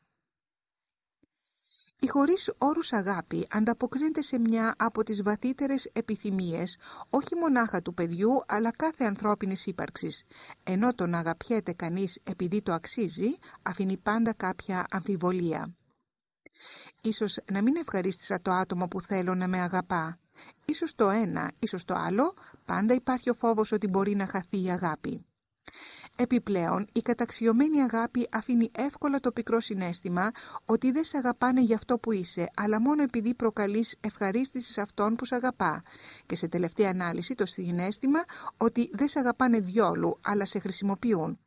Η χωρίς όρους αγάπη ανταποκρίνεται σε μια από τις βαθύτερες επιθυμίες όχι μονάχα του παιδιού αλλά κάθε ανθρώπινης ύπαρξης, ενώ τον αγαπιέται κανείς επειδή το αξίζει αφήνει πάντα κάποια αμφιβολία. Ίσως να μην ευχαρίστησα το άτομο που θέλω να με αγαπά. Ίσως το ένα, ίσως το άλλο, πάντα υπάρχει ο φόβος ότι μπορεί να χαθεί η αγάπη. Επιπλέον, η καταξιωμένη αγάπη αφήνει εύκολα το πικρό συνέστημα ότι δεν σε αγαπάνε για αυτό που είσαι, αλλά μόνο επειδή προκαλείς ευχαρίστηση σε αυτόν που σε αγαπά. Και σε τελευταία ανάλυση το συνέστημα ότι δεν σε αγαπάνε διόλου, αλλά σε χρησιμοποιούν.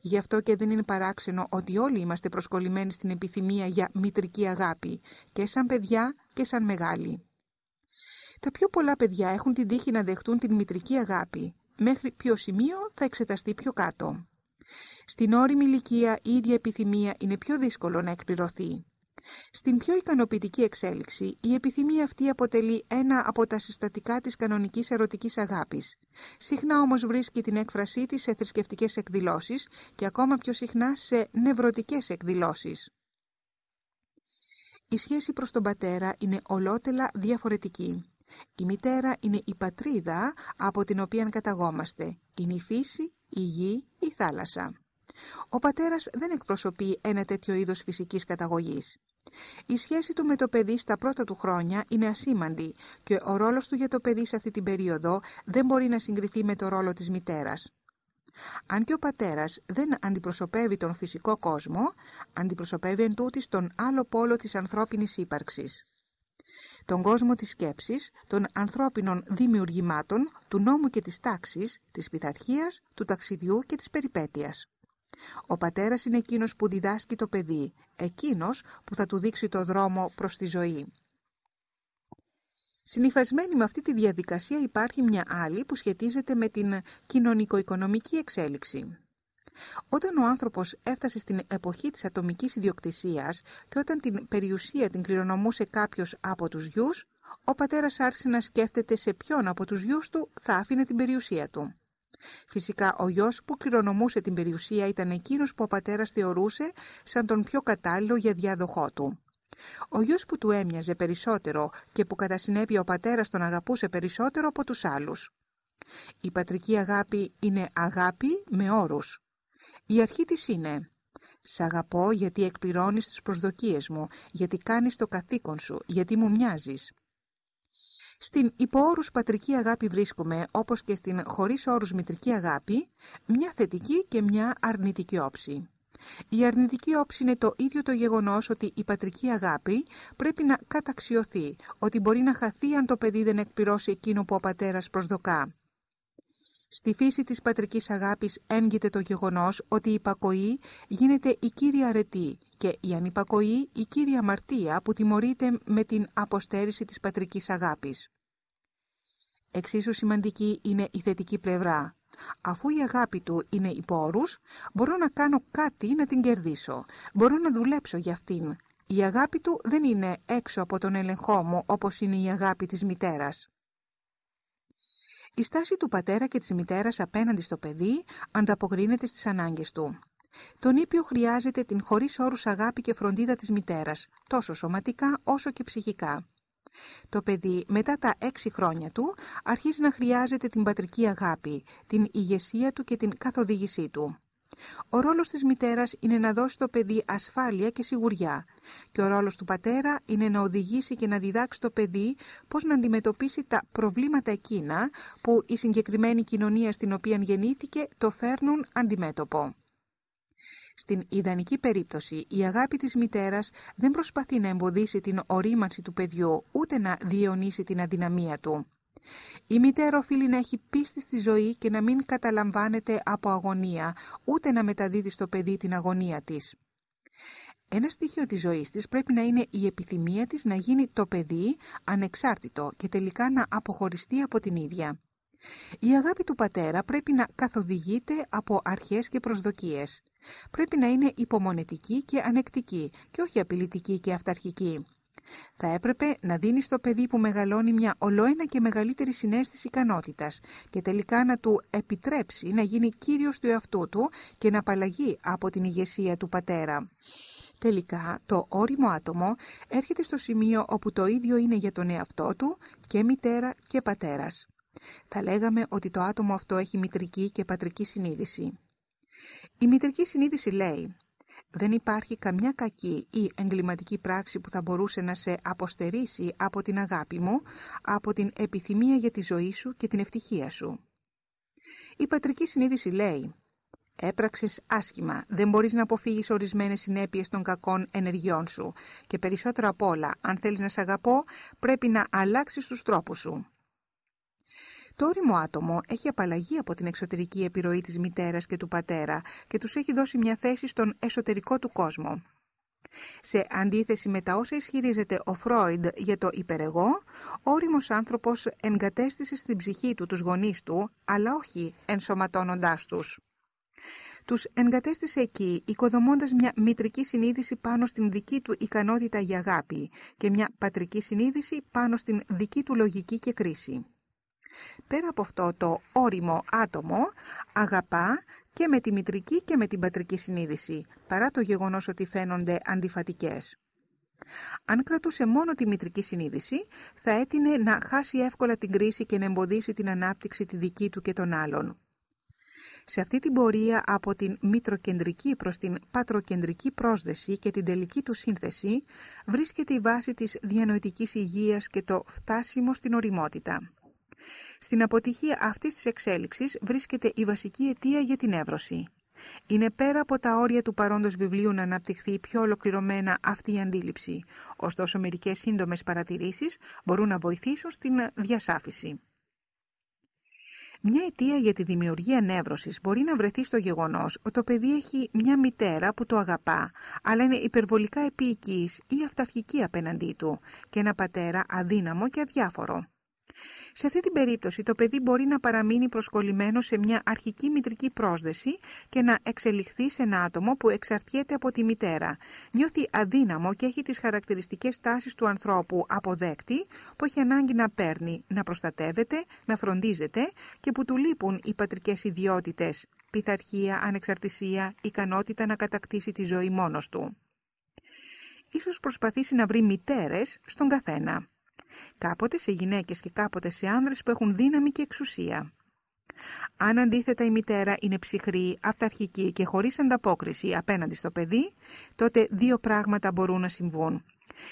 Γι' αυτό και δεν είναι παράξενο ότι όλοι είμαστε προσκολλημένοι στην επιθυμία για μητρική αγάπη, και σαν παιδιά και σαν μεγάλοι. Τα πιο πολλά παιδιά έχουν την τύχη να δεχτούν την μητρική αγάπη. Μέχρι ποιο σημείο θα εξεταστεί πιο κάτω. Στην όρημη ηλικία η ίδια επιθυμία είναι πιο δύσκολο να εκπληρωθεί. Στην πιο ικανοποιητική εξέλιξη, η επιθυμία αυτή αποτελεί ένα από τα συστατικά της κανονικής ερωτικής αγάπης. Συχνά όμως βρίσκει την έκφρασή της σε θρησκευτικές εκδηλώσεις και ακόμα πιο συχνά σε νευρωτικές εκδηλώσεις. Η σχέση προς τον πατέρα είναι ολότελα διαφορετική. Η μητέρα είναι η πατρίδα από την οποία καταγόμαστε. Είναι η φύση, η γη, η θάλασσα. Ο πατέρας δεν εκπροσωπεί ένα τέτοιο είδος φυσικής καταγωγής. Η σχέση του με το παιδί στα πρώτα του χρόνια είναι ασήμαντη και ο ρόλος του για το παιδί σε αυτή την περίοδο δεν μπορεί να συγκριθεί με το ρόλο της μητέρας. Αν και ο πατέρας δεν αντιπροσωπεύει τον φυσικό κόσμο, αντιπροσωπεύει εν τούτης τον άλλο πόλο της ανθρώπινης ύπαρξης. Τον κόσμο της σκέψης, των ανθρώπινων δημιουργημάτων, του νόμου και της τάξης, της πειθαρχίας, του ταξιδιού και της περιπέτειας. Ο πατέρας είναι εκείνος που διδάσκει το παιδί, εκείνος που θα του δείξει το δρόμο προς τη ζωή. Συνυφασμένη με αυτή τη διαδικασία υπάρχει μια άλλη που σχετίζεται με την κοινωνικο-οικονομική εξέλιξη. Όταν ο άνθρωπος έφτασε στην εποχή της ατομικής ιδιοκτησίας και όταν την περιουσία την κληρονομούσε κάποιος από τους γιους, ο πατέρας άρχισε να σκέφτεται σε ποιον από τους γιους του θα άφηνε την περιουσία του. Φυσικά ο γιος που κληρονομούσε την περιουσία ήταν εκείνος που ο πατέρας θεωρούσε σαν τον πιο κατάλληλο για διάδοχό του. Ο γιος που του έμοιαζε περισσότερο και που κατά συνέπεια ο πατέρας τον αγαπούσε περισσότερο από τους άλλους. Η πατρική αγάπη είναι αγάπη με όρους. Η αρχή της είναι «Σ' αγαπώ γιατί εκπληρώνεις τις προσδοκίες μου, γιατί κάνεις το καθήκον σου, γιατί μου μοιάζεις». Στην υποόρους πατρική αγάπη βρίσκουμε, όπως και στην χωρίς όρους μητρική αγάπη, μια θετική και μια αρνητική όψη. Η αρνητική όψη είναι το ίδιο το γεγονός ότι η πατρική αγάπη πρέπει να καταξιωθεί, ότι μπορεί να χαθεί αν το παιδί δεν εκπληρώσει εκείνο που ο πατέρας προσδοκά. Στη φύση της πατρικής αγάπης έγκυται το γεγονός ότι η υπακοή γίνεται η κύρια αρετή και η ανυπακοή η κύρια αμαρτία που τιμωρείται με την αποστέρηση της πατρικής αγάπης. Εξίσου σημαντική είναι η θετική πλευρά. Αφού η αγάπη του είναι υπό μπορώ να κάνω κάτι να την κερδίσω. Μπορώ να δουλέψω για αυτήν. Η αγάπη του δεν είναι έξω από τον έλεγχό μου όπως είναι η αγάπη της μητέρας. Η στάση του πατέρα και της μητέρας απέναντι στο παιδί ανταποκρίνεται στις ανάγκες του. Τον ήπιο χρειάζεται την χωρίς όρους αγάπη και φροντίδα της μητέρας, τόσο σωματικά όσο και ψυχικά. Το παιδί μετά τα έξι χρόνια του αρχίζει να χρειάζεται την πατρική αγάπη, την ηγεσία του και την καθοδήγησή του. Ο ρόλος της μητέρας είναι να δώσει το παιδί ασφάλεια και σιγουριά και ο ρόλος του πατέρα είναι να οδηγήσει και να διδάξει το παιδί πώς να αντιμετωπίσει τα προβλήματα εκείνα που η συγκεκριμένη κοινωνία στην οποία γεννήθηκε το φέρνουν αντιμέτωπο. Στην ιδανική περίπτωση, η αγάπη της μητέρας δεν προσπαθεί να εμποδίσει την ορίμανση του παιδιού, ούτε να διαιωνίσει την αδυναμία του. Η μητέρα οφείλει να έχει πίστη στη ζωή και να μην καταλαμβάνεται από αγωνία, ούτε να μεταδίδει στο παιδί την αγωνία της. Ένα στοιχείο της ζωής της πρέπει να είναι η επιθυμία της να γίνει το παιδί ανεξάρτητο και τελικά να αποχωριστεί από την ίδια. Η αγάπη του πατέρα πρέπει να καθοδηγείται από αρχές και προσδοκίες. Πρέπει να είναι υπομονετική και ανεκτική και όχι απειλητική και αυταρχική. Θα έπρεπε να δίνεις στο παιδί που μεγαλώνει μια ολοένα και μεγαλύτερη συνέστηση ικανότητας και τελικά να του επιτρέψει να γίνει κύριος του εαυτού του και να απαλλαγεί από την ηγεσία του πατέρα. Τελικά, το όριμο άτομο έρχεται στο σημείο όπου το ίδιο είναι για τον εαυτό του και μητέρα και πατέρας. Θα λέγαμε ότι το άτομο αυτό έχει μητρική και πατρική συνείδηση. Η μητρική συνείδηση λέει «Δεν υπάρχει καμιά κακή ή εγκληματική πράξη που θα μπορούσε να σε αποστερήσει από την αγάπη μου, από την επιθυμία για τη ζωή σου και την ευτυχία σου». Η πατρική συνείδηση λέει Έπραξες άσχημα, δεν μπορείς να αποφύγεις ορισμένες συνέπειες των κακών ενεργειών σου και περισσότερο απ' όλα, αν θέλεις να σε αγαπώ, πρέπει να αλλάξεις τους τρόπους σου. Το όριμο άτομο έχει απαλλαγή από την εξωτερική επιρροή της μητέρας και του πατέρα και τους έχει δώσει μια θέση στον εσωτερικό του κόσμο. Σε αντίθεση με τα όσα ισχυρίζεται ο Φρόιντ για το υπερεγώ, ο όριμος άνθρωπος εγκατέστησε στην ψυχή του τους γονείς του, αλλά όχι ενσωματώνοντάς τους. Τους εγκατέστησε εκεί, οικοδομώντας μια μητρική συνείδηση πάνω στην δική του ικανότητα για αγάπη και μια πατρική συνείδηση πάνω στην δική του λογική και κρίση. Πέρα από αυτό το όριμο άτομο αγαπά και με τη μητρική και με την πατρική συνείδηση, παρά το γεγονός ότι φαίνονται αντιφατικές. Αν κρατούσε μόνο τη μητρική συνείδηση, θα έτεινε να χάσει εύκολα την κρίση και να εμποδίσει την ανάπτυξη τη δική του και των άλλων. Σε αυτή την πορεία από την μητροκεντρική προς την πατροκεντρική πρόσδεση και την τελική του σύνθεση βρίσκεται η βάση της διανοητικής υγείας και το φτάσιμο στην οριμότητα. Στην αποτυχία αυτής της εξέλιξης βρίσκεται η βασική αιτία για την εύρωση. Είναι πέρα από τα όρια του παρόντος βιβλίου να αναπτυχθεί πιο ολοκληρωμένα αυτή η αντίληψη, ωστόσο μερικές σύντομες παρατηρήσεις μπορούν να βοηθήσουν στην διασάφηση. Μια αιτία για τη δημιουργία νεύρωσης μπορεί να βρεθεί στο γεγονός ότι το παιδί έχει μια μητέρα που το αγαπά, αλλά είναι υπερβολικά επίοικης ή αυταρχική απέναντί του και ένα πατέρα αδύναμο και αδιάφορο. Σε αυτή την περίπτωση το παιδί μπορεί να παραμείνει προσκολλημένο σε μια αρχική μητρική πρόσδεση και να εξελιχθεί σε ένα άτομο που εξαρτιέται από τη μητέρα. Νιώθει αδύναμο και έχει τις χαρακτηριστικές τάσεις του ανθρώπου αποδέκτη που έχει ανάγκη να παίρνει, να προστατεύεται, να φροντίζεται και που του λείπουν οι πατρικές ιδιότητες, πειθαρχία, ανεξαρτησία, ικανότητα να κατακτήσει τη ζωή μόνος του. Ίσως προσπαθήσει να βρει μητέρες στον καθένα κάποτε σε γυναίκες και κάποτε σε άνδρες που έχουν δύναμη και εξουσία. Αν αντίθετα η μητέρα είναι ψυχρή, αυταρχική και χωρίς ανταπόκριση απέναντι στο παιδί, τότε δύο πράγματα μπορούν να συμβούν.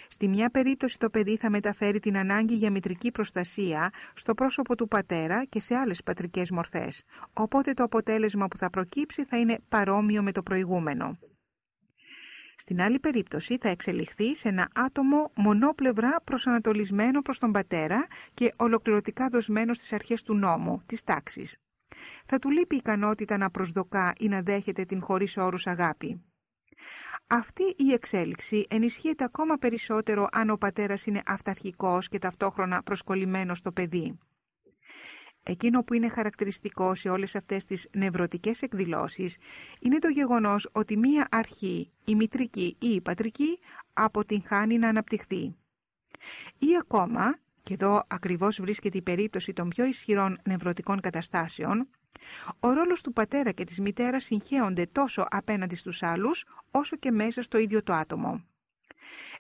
Στη μια περίπτωση το παιδί θα μεταφέρει την ανάγκη για μητρική προστασία στο πρόσωπο του πατέρα και σε άλλες πατρικές μορφές, οπότε το αποτέλεσμα που θα προκύψει θα είναι παρόμοιο με το προηγούμενο. Στην άλλη περίπτωση θα εξελιχθεί σε ένα άτομο μονόπλευρα προσανατολισμένο προς τον πατέρα και ολοκληρωτικά δοσμένο στις αρχές του νόμου, της τάξης. Θα του λείπει η ικανότητα να προσδοκά ή να δέχεται την χωρίς όρους αγάπη. Αυτή η εξέλιξη ενισχύεται ακόμα περισσότερο αν ο πατέρας είναι αυταρχικός και ταυτόχρονα προσκολλημένος στο παιδί. Εκείνο που είναι χαρακτηριστικό σε όλες αυτές τις νευρωτικές εκδηλώσεις είναι το γεγονός ότι μία αρχή, η μητρική ή η πατρική, αποτυγχάνει να αναπτυχθεί. Ή ακόμα, και εδώ ακριβώς βρίσκεται η περίπτωση των πιο ισχυρών νευρωτικών καταστάσεων, ο ρόλος του πατέρα και της μητέρας συγχέονται τόσο απέναντι στους άλλους, όσο και μέσα στο ίδιο το άτομο.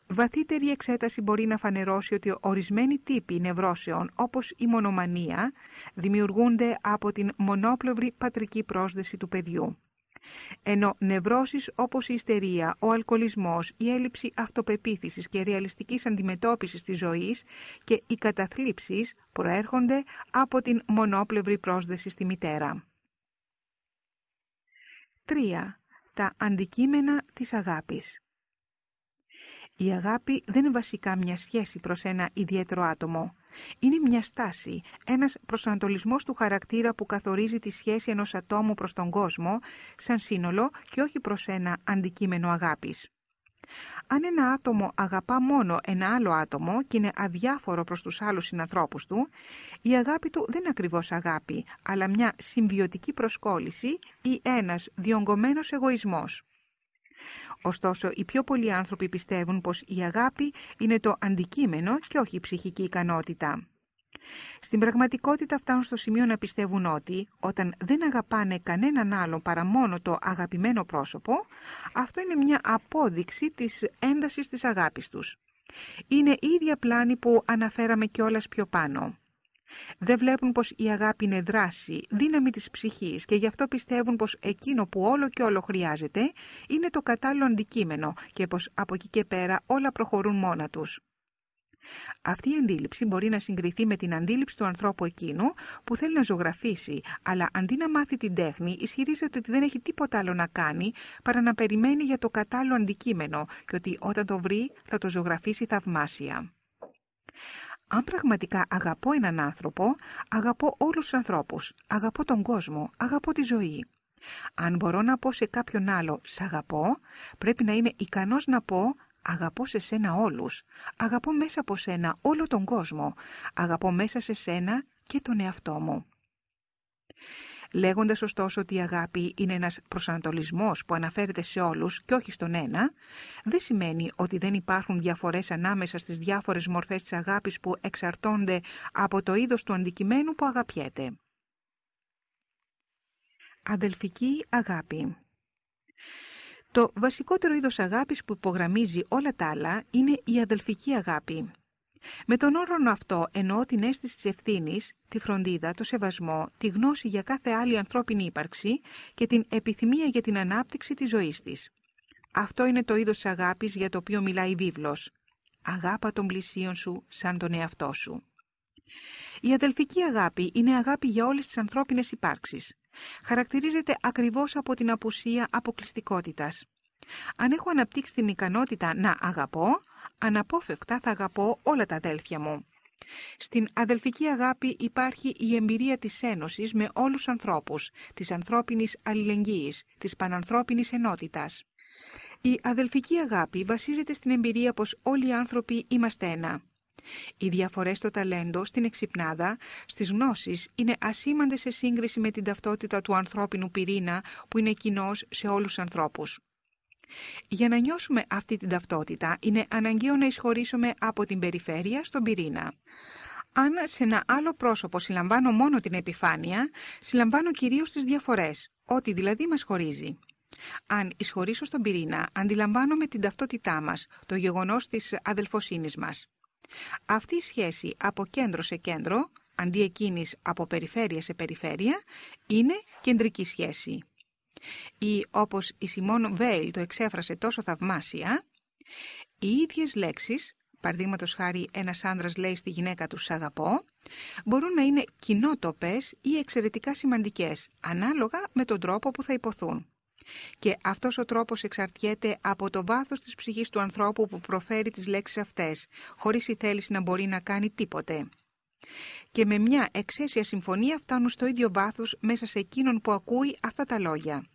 Βαθύτερη εξέταση μπορεί να φανερώσει ότι ορισμένοι τύποι νευρώσεων, όπως η μονομανία, δημιουργούνται από την μονόπλευρη πατρική πρόσδεση του παιδιού. Ενώ νευρώσεις όπως η ιστερία, ο αλκοολισμός, η έλλειψη αυτοπεποίθησης και ρεαλιστικής αντιμετώπισης της ζωής και οι καταθλίψεις προέρχονται από την μονόπλευρη πρόσδεση στη μητέρα. 3. Τα αντικείμενα της αγάπης η αγάπη δεν είναι βασικά μια σχέση προς ένα ιδιαίτερο άτομο. Είναι μια στάση, ένας προσανατολισμός του χαρακτήρα που καθορίζει τη σχέση ενός ατόμου προς τον κόσμο σαν σύνολο και όχι προς ένα αντικείμενο αγάπης. Αν ένα άτομο αγαπά μόνο ένα άλλο άτομο και είναι αδιάφορο προς τους άλλους συνανθρώπους του, η αγάπη του δεν είναι ακριβώς αγάπη, αλλά μια συμβιωτική προσκόλληση ή ένας διονγκωμένος εγωισμός. Ωστόσο, οι πιο πολλοί άνθρωποι πιστεύουν πως η αγάπη είναι το αντικείμενο και όχι η ψυχική ικανότητα. Στην πραγματικότητα φτάνουν στο σημείο να πιστεύουν ότι όταν δεν αγαπάνε κανέναν άλλον παρά μόνο το αγαπημένο πρόσωπο, αυτό είναι μια απόδειξη της έντασης της αγάπης τους. Είναι η ίδια πλάνη που αναφέραμε κιόλας πιο πάνω. Δεν βλέπουν πως η αγάπη είναι δράση, δύναμη της ψυχής και γι' αυτό πιστεύουν πως εκείνο που όλο και όλο χρειάζεται είναι το κατάλληλο αντικείμενο και πως από εκεί και πέρα όλα προχωρούν μόνα τους. Αυτή η αντίληψη μπορεί να συγκριθεί με την αντίληψη του ανθρώπου εκείνου που θέλει να ζωγραφίσει, αλλά αντί να μάθει την τέχνη, ισχυρίζεται ότι δεν έχει τίποτα άλλο να κάνει παρά να περιμένει για το κατάλληλο αντικείμενο και ότι όταν το βρει θα το ζωγραφίσει θαυμάσια. Αν πραγματικά αγαπώ έναν άνθρωπο, αγαπώ όλους τους ανθρώπους, αγαπώ τον κόσμο, αγαπώ τη ζωή. Αν μπορώ να πω σε κάποιον άλλο «σ' αγαπώ», πρέπει να είμαι ικανός να πω «αγαπώ σε σένα όλους», «αγαπώ μέσα από σένα όλο τον κόσμο», «αγαπώ μέσα σε σένα και τον εαυτό μου». Λέγοντας ωστόσο ότι η αγάπη είναι ένας προσανατολισμός που αναφέρεται σε όλους και όχι στον ένα, δεν σημαίνει ότι δεν υπάρχουν διαφορές ανάμεσα στις διάφορες μορφές της αγάπης που εξαρτώνται από το είδος του αντικειμένου που αγαπιέται. Αδελφική αγάπη Το βασικότερο είδος αγάπης που υπογραμμίζει όλα τα άλλα είναι η αδελφική αγάπη. Με τον όρο αυτό εννοώ την αίσθηση της ευθύνης, τη φροντίδα, το σεβασμό, τη γνώση για κάθε άλλη ανθρώπινη ύπαρξη και την επιθυμία για την ανάπτυξη της ζωής της. Αυτό είναι το είδος της αγάπης για το οποίο μιλάει η βίβλος. Αγάπα των πλησίων σου σαν τον εαυτό σου. Η αδελφική αγάπη είναι αγάπη για όλες τις ανθρώπινες υπάρξεις. Χαρακτηρίζεται ακριβώς από την απουσία αποκλειστικότητας. Αν έχω αναπτύξει την ικανότητα να αγαπώ, αναπόφευκτα θα αγαπώ όλα τα αδέλφια μου. Στην αδελφική αγάπη υπάρχει η εμπειρία της ένωσης με όλους τους ανθρώπους, της ανθρώπινης αλληλεγγύης, της πανανθρώπινης ενότητας. Η αδελφική αγάπη βασίζεται στην εμπειρία πως όλοι οι άνθρωποι είμαστε ένα. Οι διαφορές στο ταλέντο, στην εξυπνάδα, στις γνώσεις είναι ασήμαντες σε σύγκριση με την ταυτότητα του ανθρώπινου πυρήνα που είναι κοινός σε όλους τους ανθρώπους. Για να νιώσουμε αυτή την ταυτότητα είναι αναγκαίο να εισχωρήσουμε από την περιφέρεια στον πυρήνα. Αν σε ένα άλλο πρόσωπο συλλαμβάνω μόνο την επιφάνεια, συλλαμβάνω κυρίως τις διαφορές, ό,τι δηλαδή μας χωρίζει. Αν εισχωρήσω στον πυρήνα, αντιλαμβάνομαι την ταυτότητά μας, το γεγονός της αδελφοσύνης μας. Αυτή η σχέση από κέντρο σε κέντρο, αντί εκείνης από περιφέρεια σε περιφέρεια, είναι κεντρική σχέση ή όπως η Σιμών Βέιλ το εξέφρασε τόσο θαυμάσια, οι ίδιες λέξεις, παραδείγματος χάρη ένας άνδρας λέει στη γυναίκα του «σ' αγαπώ», μπορούν να είναι κοινότοπες ή εξαιρετικά σημαντικές, ανάλογα με τον τρόπο που θα υποθούν. Και αυτός ο τρόπος εξαρτιέται από το βάθος της ψυχής του ανθρώπου που προφέρει τις λέξεις αυτές, χωρίς η θέληση να μπορεί να κάνει τίποτε. Και με μια εξαίσια συμφωνία φτάνουν στο ίδιο βάθος μέσα σε εκείνον που ακούει αυτά τα λόγια.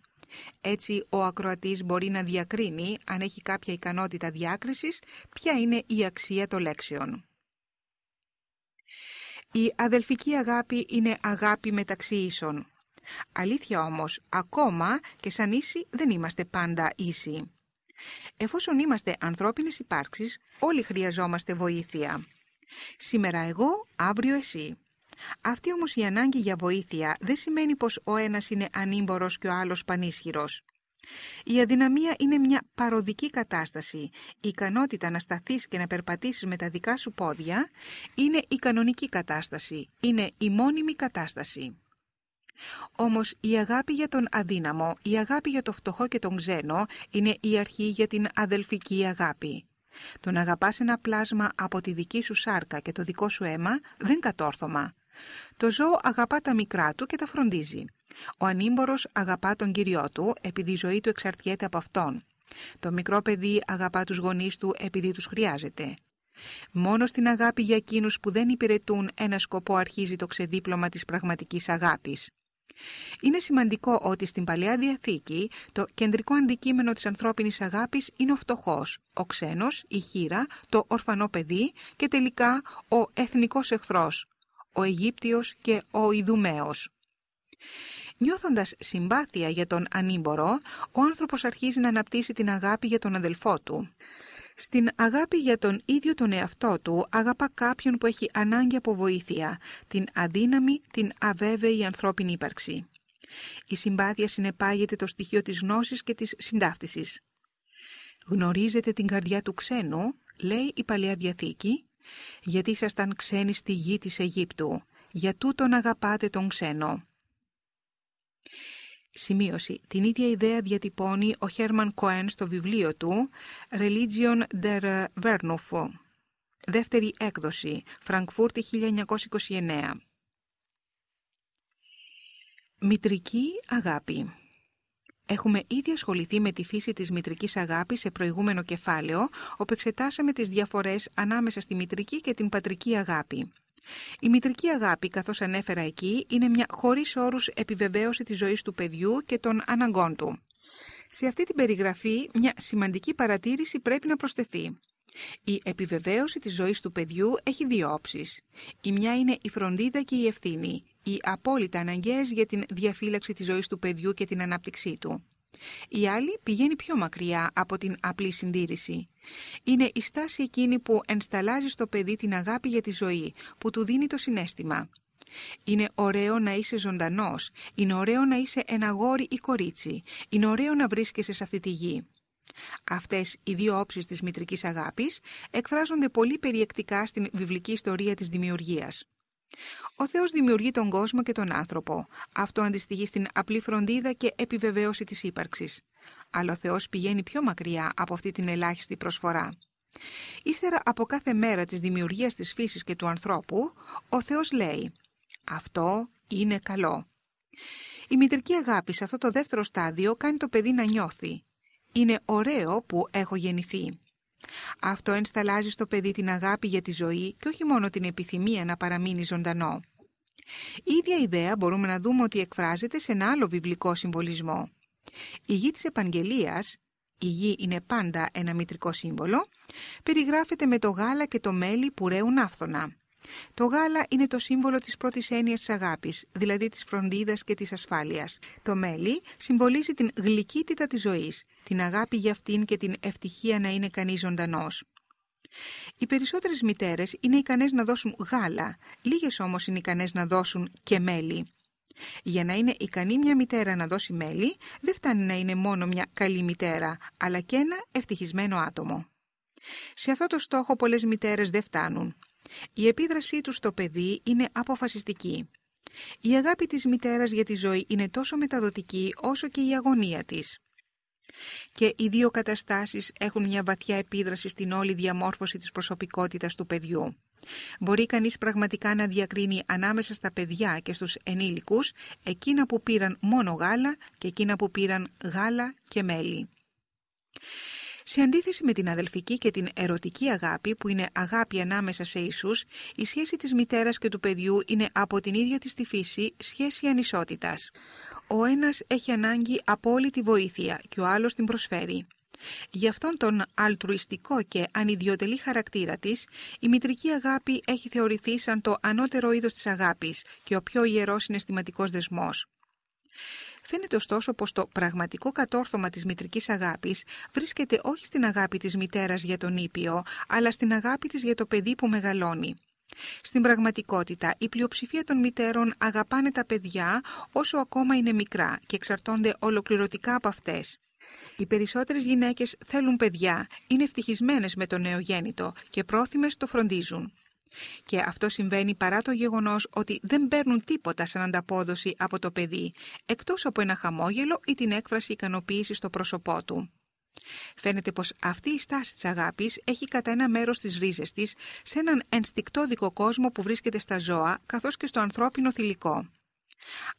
Έτσι ο ακροατής μπορεί να διακρίνει, αν έχει κάποια ικανότητα διάκρισης, ποια είναι η αξία των λέξεων. Η αδελφική αγάπη είναι αγάπη μεταξύ ίσων. Αλήθεια όμως, ακόμα και σαν ίσοι δεν είμαστε πάντα ίσοι. Εφόσον είμαστε ανθρώπινες υπάρξεις, όλοι χρειαζόμαστε βοήθεια. Σήμερα εγώ, αύριο εσύ. Αυτή όμως η ανάγκη για βοήθεια δεν σημαίνει πως ο ένας είναι ανήμπορος και ο άλλος πανίσχυρος. Η αδυναμία είναι μια παροδική κατάσταση. Η ικανότητα να σταθείς και να περπατήσεις με τα δικά σου πόδια είναι η κανονική κατάσταση, είναι η μόνιμη κατάσταση. Όμως η αγάπη για τον αδύναμο, η αγάπη για το φτωχό και τον ξένο είναι η αρχή για την αδελφική αγάπη. Το να αγαπάς ένα πλάσμα από τη δική σου σάρκα και το δικό σου αίμα δεν κατόρθωμα. Το ζώο αγαπά τα μικρά του και τα φροντίζει. Ο ανήμπορος αγαπά τον Κυριό του επειδή η ζωή του εξαρτιέται από αυτόν. Το μικρό παιδί αγαπά τους γονείς του επειδή τους χρειάζεται. Μόνος στην αγάπη για εκείνους που δεν υπηρετούν ένα σκοπό αρχίζει το ξεδίπλωμα της πραγματικής αγάπης. Είναι σημαντικό ότι στην Παλαιά Διαθήκη το κεντρικό αντικείμενο της ανθρώπινης αγάπης είναι ο φτωχός, ο ξένος, η χείρα, το ορφανό παιδί και τελικά ο εθνικός εχθρός, ο Αιγύπτιος και ο Ιδουμαίος. Νιώθοντας συμπάθεια για τον ανήμπορο, ο άνθρωπος αρχίζει να αναπτύσσει την αγάπη για τον αδελφό του. Στην αγάπη για τον ίδιο τον εαυτό του αγαπά κάποιον που έχει ανάγκη από βοήθεια, την αδύναμη, την αβέβαιη ανθρώπινη ύπαρξη. Η συμπάθεια συνεπάγεται το στοιχείο της γνώσης και της συντάφτισης. «Γνωρίζετε την καρδιά του ξένου», λέει η Παλαιά Διαθήκη, γιατί ήσασταν ξένοι στη γη της Αιγύπτου, για τούτον αγαπάτε τον ξένο. Σημείωση. Την ίδια ιδέα διατυπώνει ο Χέρμαν Κοέν στο βιβλίο του «Religion der Vernuf», δεύτερη έκδοση, Φραγκφούρτη 1929. Μητρική αγάπη Έχουμε ήδη ασχοληθεί με τη φύση της μητρικής αγάπης σε προηγούμενο κεφάλαιο, όπου εξετάσαμε τις διαφορές ανάμεσα στη μητρική και την πατρική αγάπη. Η μητρική αγάπη, καθώς ανέφερα εκεί, είναι μια χωρίς όρους επιβεβαίωση της ζωής του παιδιού και των αναγκών του. Σε αυτή την περιγραφή, μια σημαντική παρατήρηση πρέπει να προσθεθεί. Η επιβεβαίωση της ζωής του παιδιού έχει δύο όψεις. Η μια είναι η φροντίδα και η ευθύνη, οι απόλυτα αναγκαίες για την διαφύλαξη της ζωής του παιδιού και την ανάπτυξή του. Η άλλη πηγαίνει πιο μακριά από την απλή συντήρηση. Είναι η στάση εκείνη που ενσταλάζει στο παιδί την αγάπη για τη ζωή, που του δίνει το συνέστημα. Είναι ωραίο να είσαι ζωντανός, είναι ωραίο να είσαι ένα γόρι ή κορίτσι, είναι ωραίο να βρίσκεσαι σε αυτή τη γη. Αυτές οι δύο όψεις της μητρικής αγάπης εκφράζονται πολύ περιεκτικά στην βιβλική ιστορία της δημιουργίας. Ο Θεός δημιουργεί τον κόσμο και τον άνθρωπο. Αυτό αντιστοιχεί στην απλή φροντίδα και επιβεβαίωση της ύπαρξης. Αλλά ο Θεός πηγαίνει πιο μακριά από αυτή την ελάχιστη προσφορά. Ύστερα από κάθε μέρα της δημιουργίας της φύσης και του ανθρώπου, ο Θεός λέει «Αυτό είναι καλό». Η μητρική αγάπη σε αυτό το δεύτερο στάδιο κάνει το παιδί να νιώθει «Είναι ωραίο που έχω γεννηθεί». Αυτό ενσταλάζει στο παιδί την αγάπη για τη ζωή και όχι μόνο την επιθυμία να παραμείνει ζωντανό. Η ίδια ιδέα μπορούμε να δούμε ότι εκφράζεται σε ένα άλλο βιβλικό συμβολισμό. Η γη της Επαγγελίας, η γη είναι πάντα ένα μητρικό σύμβολο, περιγράφεται με το γάλα και το μέλι που ρέουν άφθονα. Το γάλα είναι το σύμβολο της πρώτης έννοιας της αγάπης, δηλαδή της φροντίδας και της ασφάλειας. Το μέλι συμβολίζει την γλυκύτητα της ζωής, την αγάπη για αυτήν και την ευτυχία να είναι κανείς ζωντανός. Οι περισσότερες μητέρες είναι ικανές να δώσουν γάλα, λίγες όμως είναι ικανές να δώσουν και μέλι. Για να είναι ικανή μια μητέρα να δώσει μέλι, δεν φτάνει να είναι μόνο μια καλή μητέρα, αλλά και ένα ευτυχισμένο άτομο. Σε αυτό το στόχο πολλές μητέρες δεν φτάνουν. Η επίδρασή τους στο παιδί είναι αποφασιστική. Η αγάπη της μητέρας για τη ζωή είναι τόσο μεταδοτική όσο και η αγωνία της. Και οι δύο καταστάσεις έχουν μια βαθιά επίδραση στην όλη διαμόρφωση της προσωπικότητας του παιδιού. Μπορεί κανείς πραγματικά να διακρίνει ανάμεσα στα παιδιά και στους ενήλικους εκείνα που πήραν μόνο γάλα και εκείνα που πήραν γάλα και μέλι. Σε αντίθεση με την αδελφική και την ερωτική αγάπη, που είναι αγάπη ανάμεσα σε ίσους, η σχέση της μητέρας και του παιδιού είναι από την ίδια της τη φύση σχέση ανισότητας. Ο ένας έχει ανάγκη από όλη τη βοήθεια και ο άλλος την προσφέρει. Γι' αυτόν τον αλτρουιστικό και ανιδιοτελή χαρακτήρα της, η μητρική αγάπη έχει θεωρηθεί σαν το ανώτερο είδος της αγάπης και ο πιο ιερός συναισθηματικός δεσμός. Φαίνεται ωστόσο πως το πραγματικό κατόρθωμα της μητρικής αγάπης βρίσκεται όχι στην αγάπη της μητέρας για τον ήπιο, αλλά στην αγάπη της για το παιδί που μεγαλώνει. Στην πραγματικότητα, η πλειοψηφία των μητέρων αγαπάνε τα παιδιά όσο ακόμα είναι μικρά και εξαρτώνται ολοκληρωτικά από αυτές. Οι περισσότερες γυναίκες θέλουν παιδιά, είναι ευτυχισμένες με το νεογέννητο και πρόθυμες το φροντίζουν. Και αυτό συμβαίνει παρά το γεγονός ότι δεν παίρνουν τίποτα σαν ανταπόδοση από το παιδί, εκτός από ένα χαμόγελο ή την έκφραση ικανοποίησης στο πρόσωπό του. Φαίνεται πως αυτή η στάση της αγάπης έχει κατά ένα μέρος της ρίζες της σε έναν ενστικτόδικο κόσμο που βρίσκεται στα ζώα καθώς και στο ανθρώπινο θηλυκό.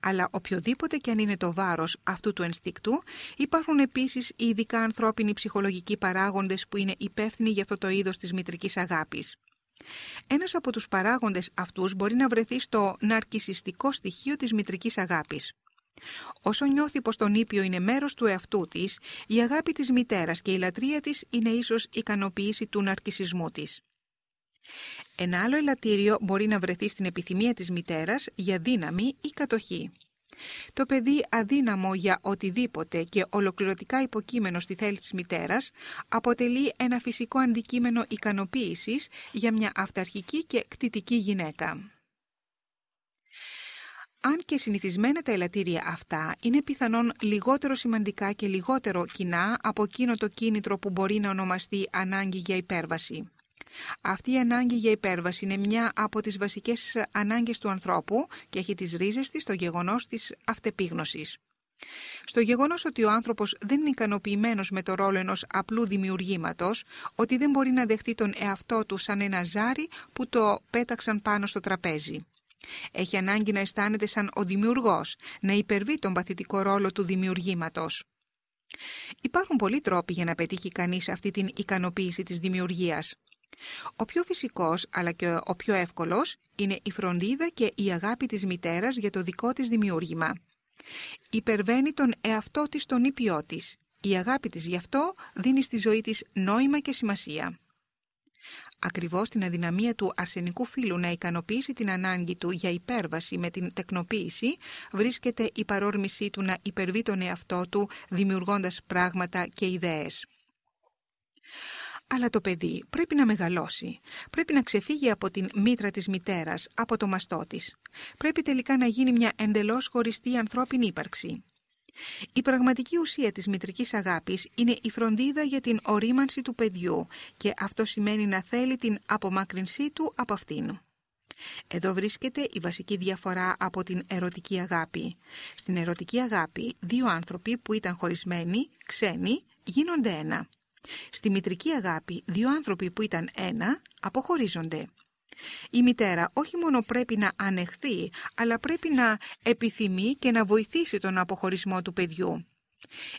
Αλλά οποιοδήποτε και αν είναι το βάρος αυτού του ενστικτού, υπάρχουν επίσης οι ειδικά ανθρώπινοι ψυχολογικοί παράγοντες που είναι υπεύθυνοι για αυτό το είδος της μητρικής αγάπης. Ένας από τους παράγοντες αυτούς μπορεί να βρεθεί στο ναρκισιστικό στοιχείο της μητρικής αγάπης. Όσο νιώθει πως το νήπιο είναι μέρος του εαυτού της, η αγάπη της μητέρας και η λατρεία της είναι ίσως ικανοποίηση του ναρκισισμού της. Ένα άλλο ελαττήριο μπορεί να βρεθεί στην επιθυμία της μητέρας για δύναμη ή κατοχή. Το παιδί αδύναμο για οτιδήποτε και ολοκληρωτικά υποκείμενο στη θέληση της μητέρας αποτελεί ένα φυσικό αντικείμενο ικανοποίησης για μια αυταρχική και κτητική γυναίκα. Αν και συνηθισμένα τα ελαττήρια αυτά είναι πιθανόν λιγότερο σημαντικά και λιγότερο κοινά από εκείνο το κίνητρο που μπορεί να ονομαστεί ανάγκη για υπέρβαση. Αυτή η ανάγκη για υπέρβαση είναι μια από τις βασικές ανάγκες του ανθρώπου και έχει τις ρίζες της στο γεγονός της αυτεπίγνωσης. Στο γεγονός ότι ο άνθρωπος δεν είναι ικανοποιημένος με το ρόλο ενός απλού δημιουργήματος, ότι δεν μπορεί να δεχτεί τον εαυτό του σαν ένα ζάρι που το πέταξαν πάνω στο τραπέζι. Έχει ανάγκη να αισθάνεται σαν ο δημιουργός, να υπερβεί τον παθητικό ρόλο του δημιουργήματος. Υπάρχουν πολλοί τρόποι για να πετύχει κανείς αυτή την ικανοποίηση της δημιουργίας. Ο πιο φυσικός, αλλά και ο πιο εύκολος, είναι η φροντίδα και η αγάπη της μητέρας για το δικό της δημιούργημα. Υπερβαίνει τον εαυτό της τον ήπιό της. Η αγάπη της γι' αυτό δίνει στη ζωή της νόημα και σημασία. Ακριβώς την αδυναμία του αρσενικού φύλου να ικανοποιήσει την ανάγκη του για υπέρβαση με την τεκνοποίηση, βρίσκεται η παρόρμησή του να υπερβεί τον εαυτό του, δημιουργώντας πράγματα και ιδέες. Αλλά το παιδί πρέπει να μεγαλώσει. Πρέπει να ξεφύγει από την μήτρα της μητέρας, από το μαστό της. Πρέπει τελικά να γίνει μια εντελώς χωριστή ανθρώπινη ύπαρξη. Η πραγματική ουσία της μητρικής αγάπης είναι η φροντίδα για την ορίμανση του παιδιού και αυτό σημαίνει να θέλει την απομάκρυνσή του από αυτήν. Εδώ βρίσκεται η βασική διαφορά από την ερωτική αγάπη. Στην ερωτική αγάπη, δύο άνθρωποι που ήταν χωρισμένοι, ξένοι, γίνονται ένα. Στη μητρική αγάπη, δύο άνθρωποι που ήταν ένα, αποχωρίζονται. Η μητέρα όχι μόνο πρέπει να ανεχθεί, αλλά πρέπει να επιθυμεί και να βοηθήσει τον αποχωρισμό του παιδιού.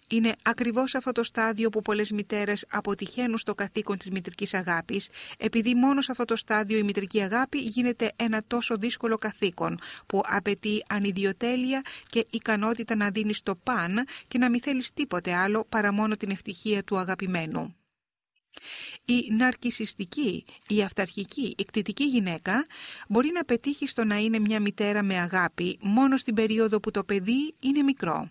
Είναι ακριβώς αυτό το στάδιο που πολλές μητέρες αποτυχαίνουν στο καθήκον της μητρικής αγάπης, επειδή μόνο σε αυτό το στάδιο η μητρική αγάπη γίνεται ένα τόσο δύσκολο καθήκον, που απαιτεί ανιδιοτέλεια και ικανότητα να δίνεις το παν και να μην θέλεις τίποτε άλλο παρά μόνο την ευτυχία του αγαπημένου. Η ναρκισιστική, η αυταρχική, εκτιτική γυναίκα μπορεί να πετύχει στο να είναι μια μητέρα με αγάπη μόνο στην περίοδο που το παιδί είναι μικρό.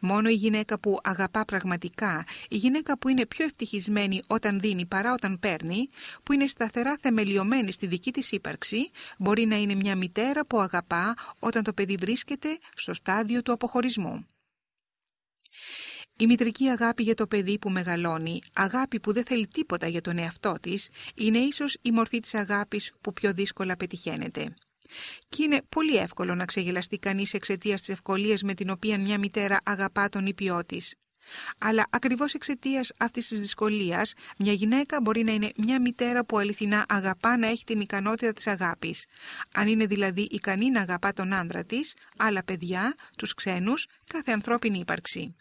Μόνο η γυναίκα που αγαπά πραγματικά, η γυναίκα που είναι πιο ευτυχισμένη όταν δίνει παρά όταν παίρνει, που είναι σταθερά θεμελιωμένη στη δική της ύπαρξη, μπορεί να είναι μια μητέρα που αγαπά όταν το παιδί βρίσκεται στο στάδιο του αποχωρισμού. Η μητρική αγάπη για το παιδί που μεγαλώνει, αγάπη που δεν θέλει τίποτα για τον εαυτό της, είναι ίσως η μορφή της αγάπης που πιο δύσκολα πετυχαίνεται. Και είναι πολύ εύκολο να ξεγελαστεί κανείς εξαιτίας της ευκολίας με την οποία μια μητέρα αγαπά τον ήπιό της. Αλλά ακριβώς εξαιτίας αυτής της δυσκολίας, μια γυναίκα μπορεί να είναι μια μητέρα που αληθινά αγαπά να έχει την ικανότητα της αγάπης. Αν είναι δηλαδή ικανή να αγαπά τον άντρα της, άλλα παιδιά, τους ξένους, κάθε ανθρώπινη ύπαρξη.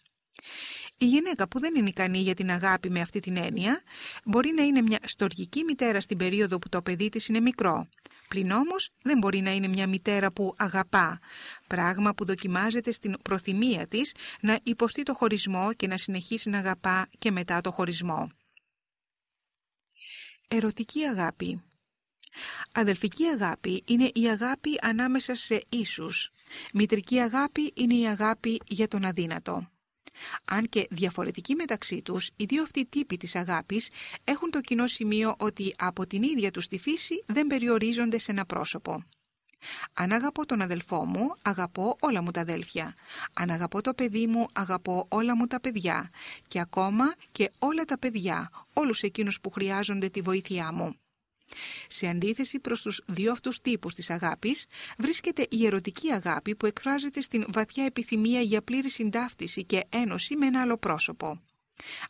Η γυναίκα που δεν είναι ικανή για την αγάπη με αυτή την έννοια μπορεί να είναι μια στοργική μητέρα στην περίοδο που το παιδί της είναι μικρό. Πλην όμως δεν μπορεί να είναι μια μητέρα που αγαπά, πράγμα που δοκιμάζεται στην προθυμία της να υποστεί το χωρισμό και να συνεχίσει να αγαπά και μετά το χωρισμό. Ερωτική αγάπη Αδελφική αγάπη είναι η αγάπη ανάμεσα σε ίσους. Μητρική αγάπη είναι η αγάπη για τον αδύνατο. Αν και διαφορετικοί μεταξύ τους, οι δύο αυτοί τύποι της αγάπης έχουν το κοινό σημείο ότι από την ίδια τους τη φύση δεν περιορίζονται σε ένα πρόσωπο. Αν αγαπώ τον αδελφό μου, αγαπώ όλα μου τα αδέλφια. Αν αγαπώ το παιδί μου, αγαπώ όλα μου τα παιδιά. Και ακόμα και όλα τα παιδιά, όλους εκείνους που χρειάζονται τη βοήθειά μου. Σε αντίθεση προς τους δύο αυτούς τύπους της αγάπης, βρίσκεται η ερωτική αγάπη που εκφράζεται στην βαθιά επιθυμία για πλήρη συντάφτιση και ένωση με ένα άλλο πρόσωπο.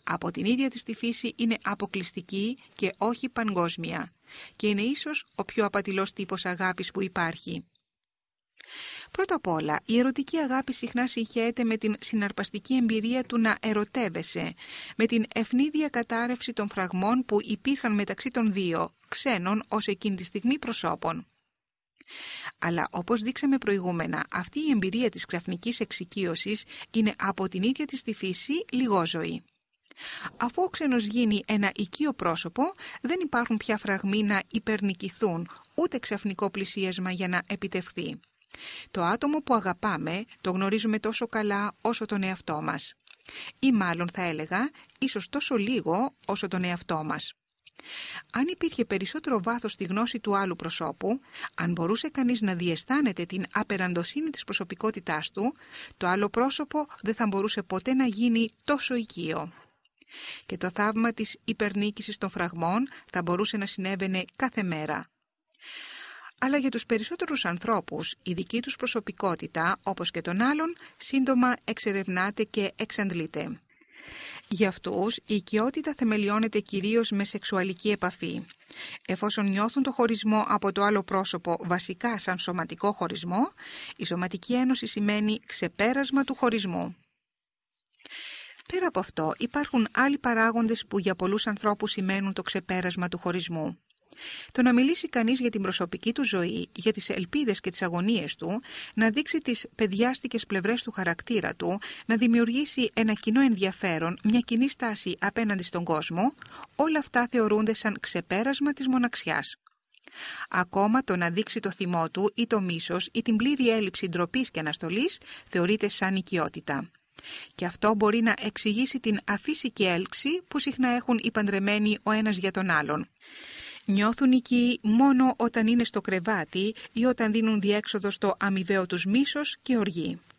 Από την ίδια της τη φύση είναι αποκλειστική και όχι παγκόσμια και είναι ίσως ο πιο απατηλός τύπος αγάπης που υπάρχει. Πρώτα απ' όλα, η ερωτική αγάπη συχνά συγχαίεται με την συναρπαστική εμπειρία του να ερωτεύεσαι, με την ευνίδια κατάρρευση των φραγμών που υπήρχαν μεταξύ των δύο, ξένων ως εκείνη τη στιγμή προσώπων. Αλλά όπως δείξαμε προηγούμενα, αυτή η εμπειρία της ξαφνικής εξοικείωσης είναι από την ίδια της τη φύση λιγόζωη. Αφού ο ξένος γίνει ένα οικείο πρόσωπο, δεν υπάρχουν πια φραγμοί να υπερνικηθούν, ούτε ξαφνικό πλησίασμα για να επιτευχθεί. Το άτομο που αγαπάμε το γνωρίζουμε τόσο καλά όσο τον εαυτό μας. Ή μάλλον θα έλεγα, ίσως τόσο λίγο όσο τον εαυτό μας. Αν υπήρχε περισσότερο βάθος στη γνώση του άλλου προσώπου, αν μπορούσε κανείς να διαισθάνεται την απεραντοσύνη της προσωπικότητάς του, το άλλο πρόσωπο δεν θα μπορούσε ποτέ να γίνει τόσο οικείο. Και το θαύμα της υπερνίκησης των φραγμών θα μπορούσε να συνέβαινε κάθε μέρα αλλά για τους περισσότερους ανθρώπους η δική τους προσωπικότητα, όπως και των άλλων, σύντομα εξερευνάται και εξαντλείται. Για αυτούς η οικειότητα θεμελιώνεται κυρίως με σεξουαλική επαφή. Εφόσον νιώθουν το χωρισμό από το άλλο πρόσωπο βασικά σαν σωματικό χωρισμό, η σωματική ένωση σημαίνει ξεπέρασμα του χωρισμού. Πέρα από αυτό, υπάρχουν άλλοι παράγοντες που για πολλούς ανθρώπους σημαίνουν το ξεπέρασμα του χωρισμού. Το να μιλήσει κανείς για την προσωπική του ζωή, για τις ελπίδες και τις αγωνίες του, να δείξει τις παιδιάστικες πλευρές του χαρακτήρα του, να δημιουργήσει ένα κοινό ενδιαφέρον, μια κοινή στάση απέναντι στον κόσμο, όλα αυτά θεωρούνται σαν ξεπέρασμα της μοναξιάς. Ακόμα το να δείξει το θυμό του ή το μίσος ή την πλήρη έλλειψη ντροπής και αναστολής θεωρείται σαν οικειότητα. Και αυτό μπορεί να εξηγήσει την αφύσικη έλξη που συχνά έχουν οι παντρεμένοι ο ένας για τον άλλον. Νιώθουν εκεί μόνο όταν είναι στο κρεβάτι ή όταν δίνουν διέξοδο στο αμοιβαίο τους μίσος και οργή.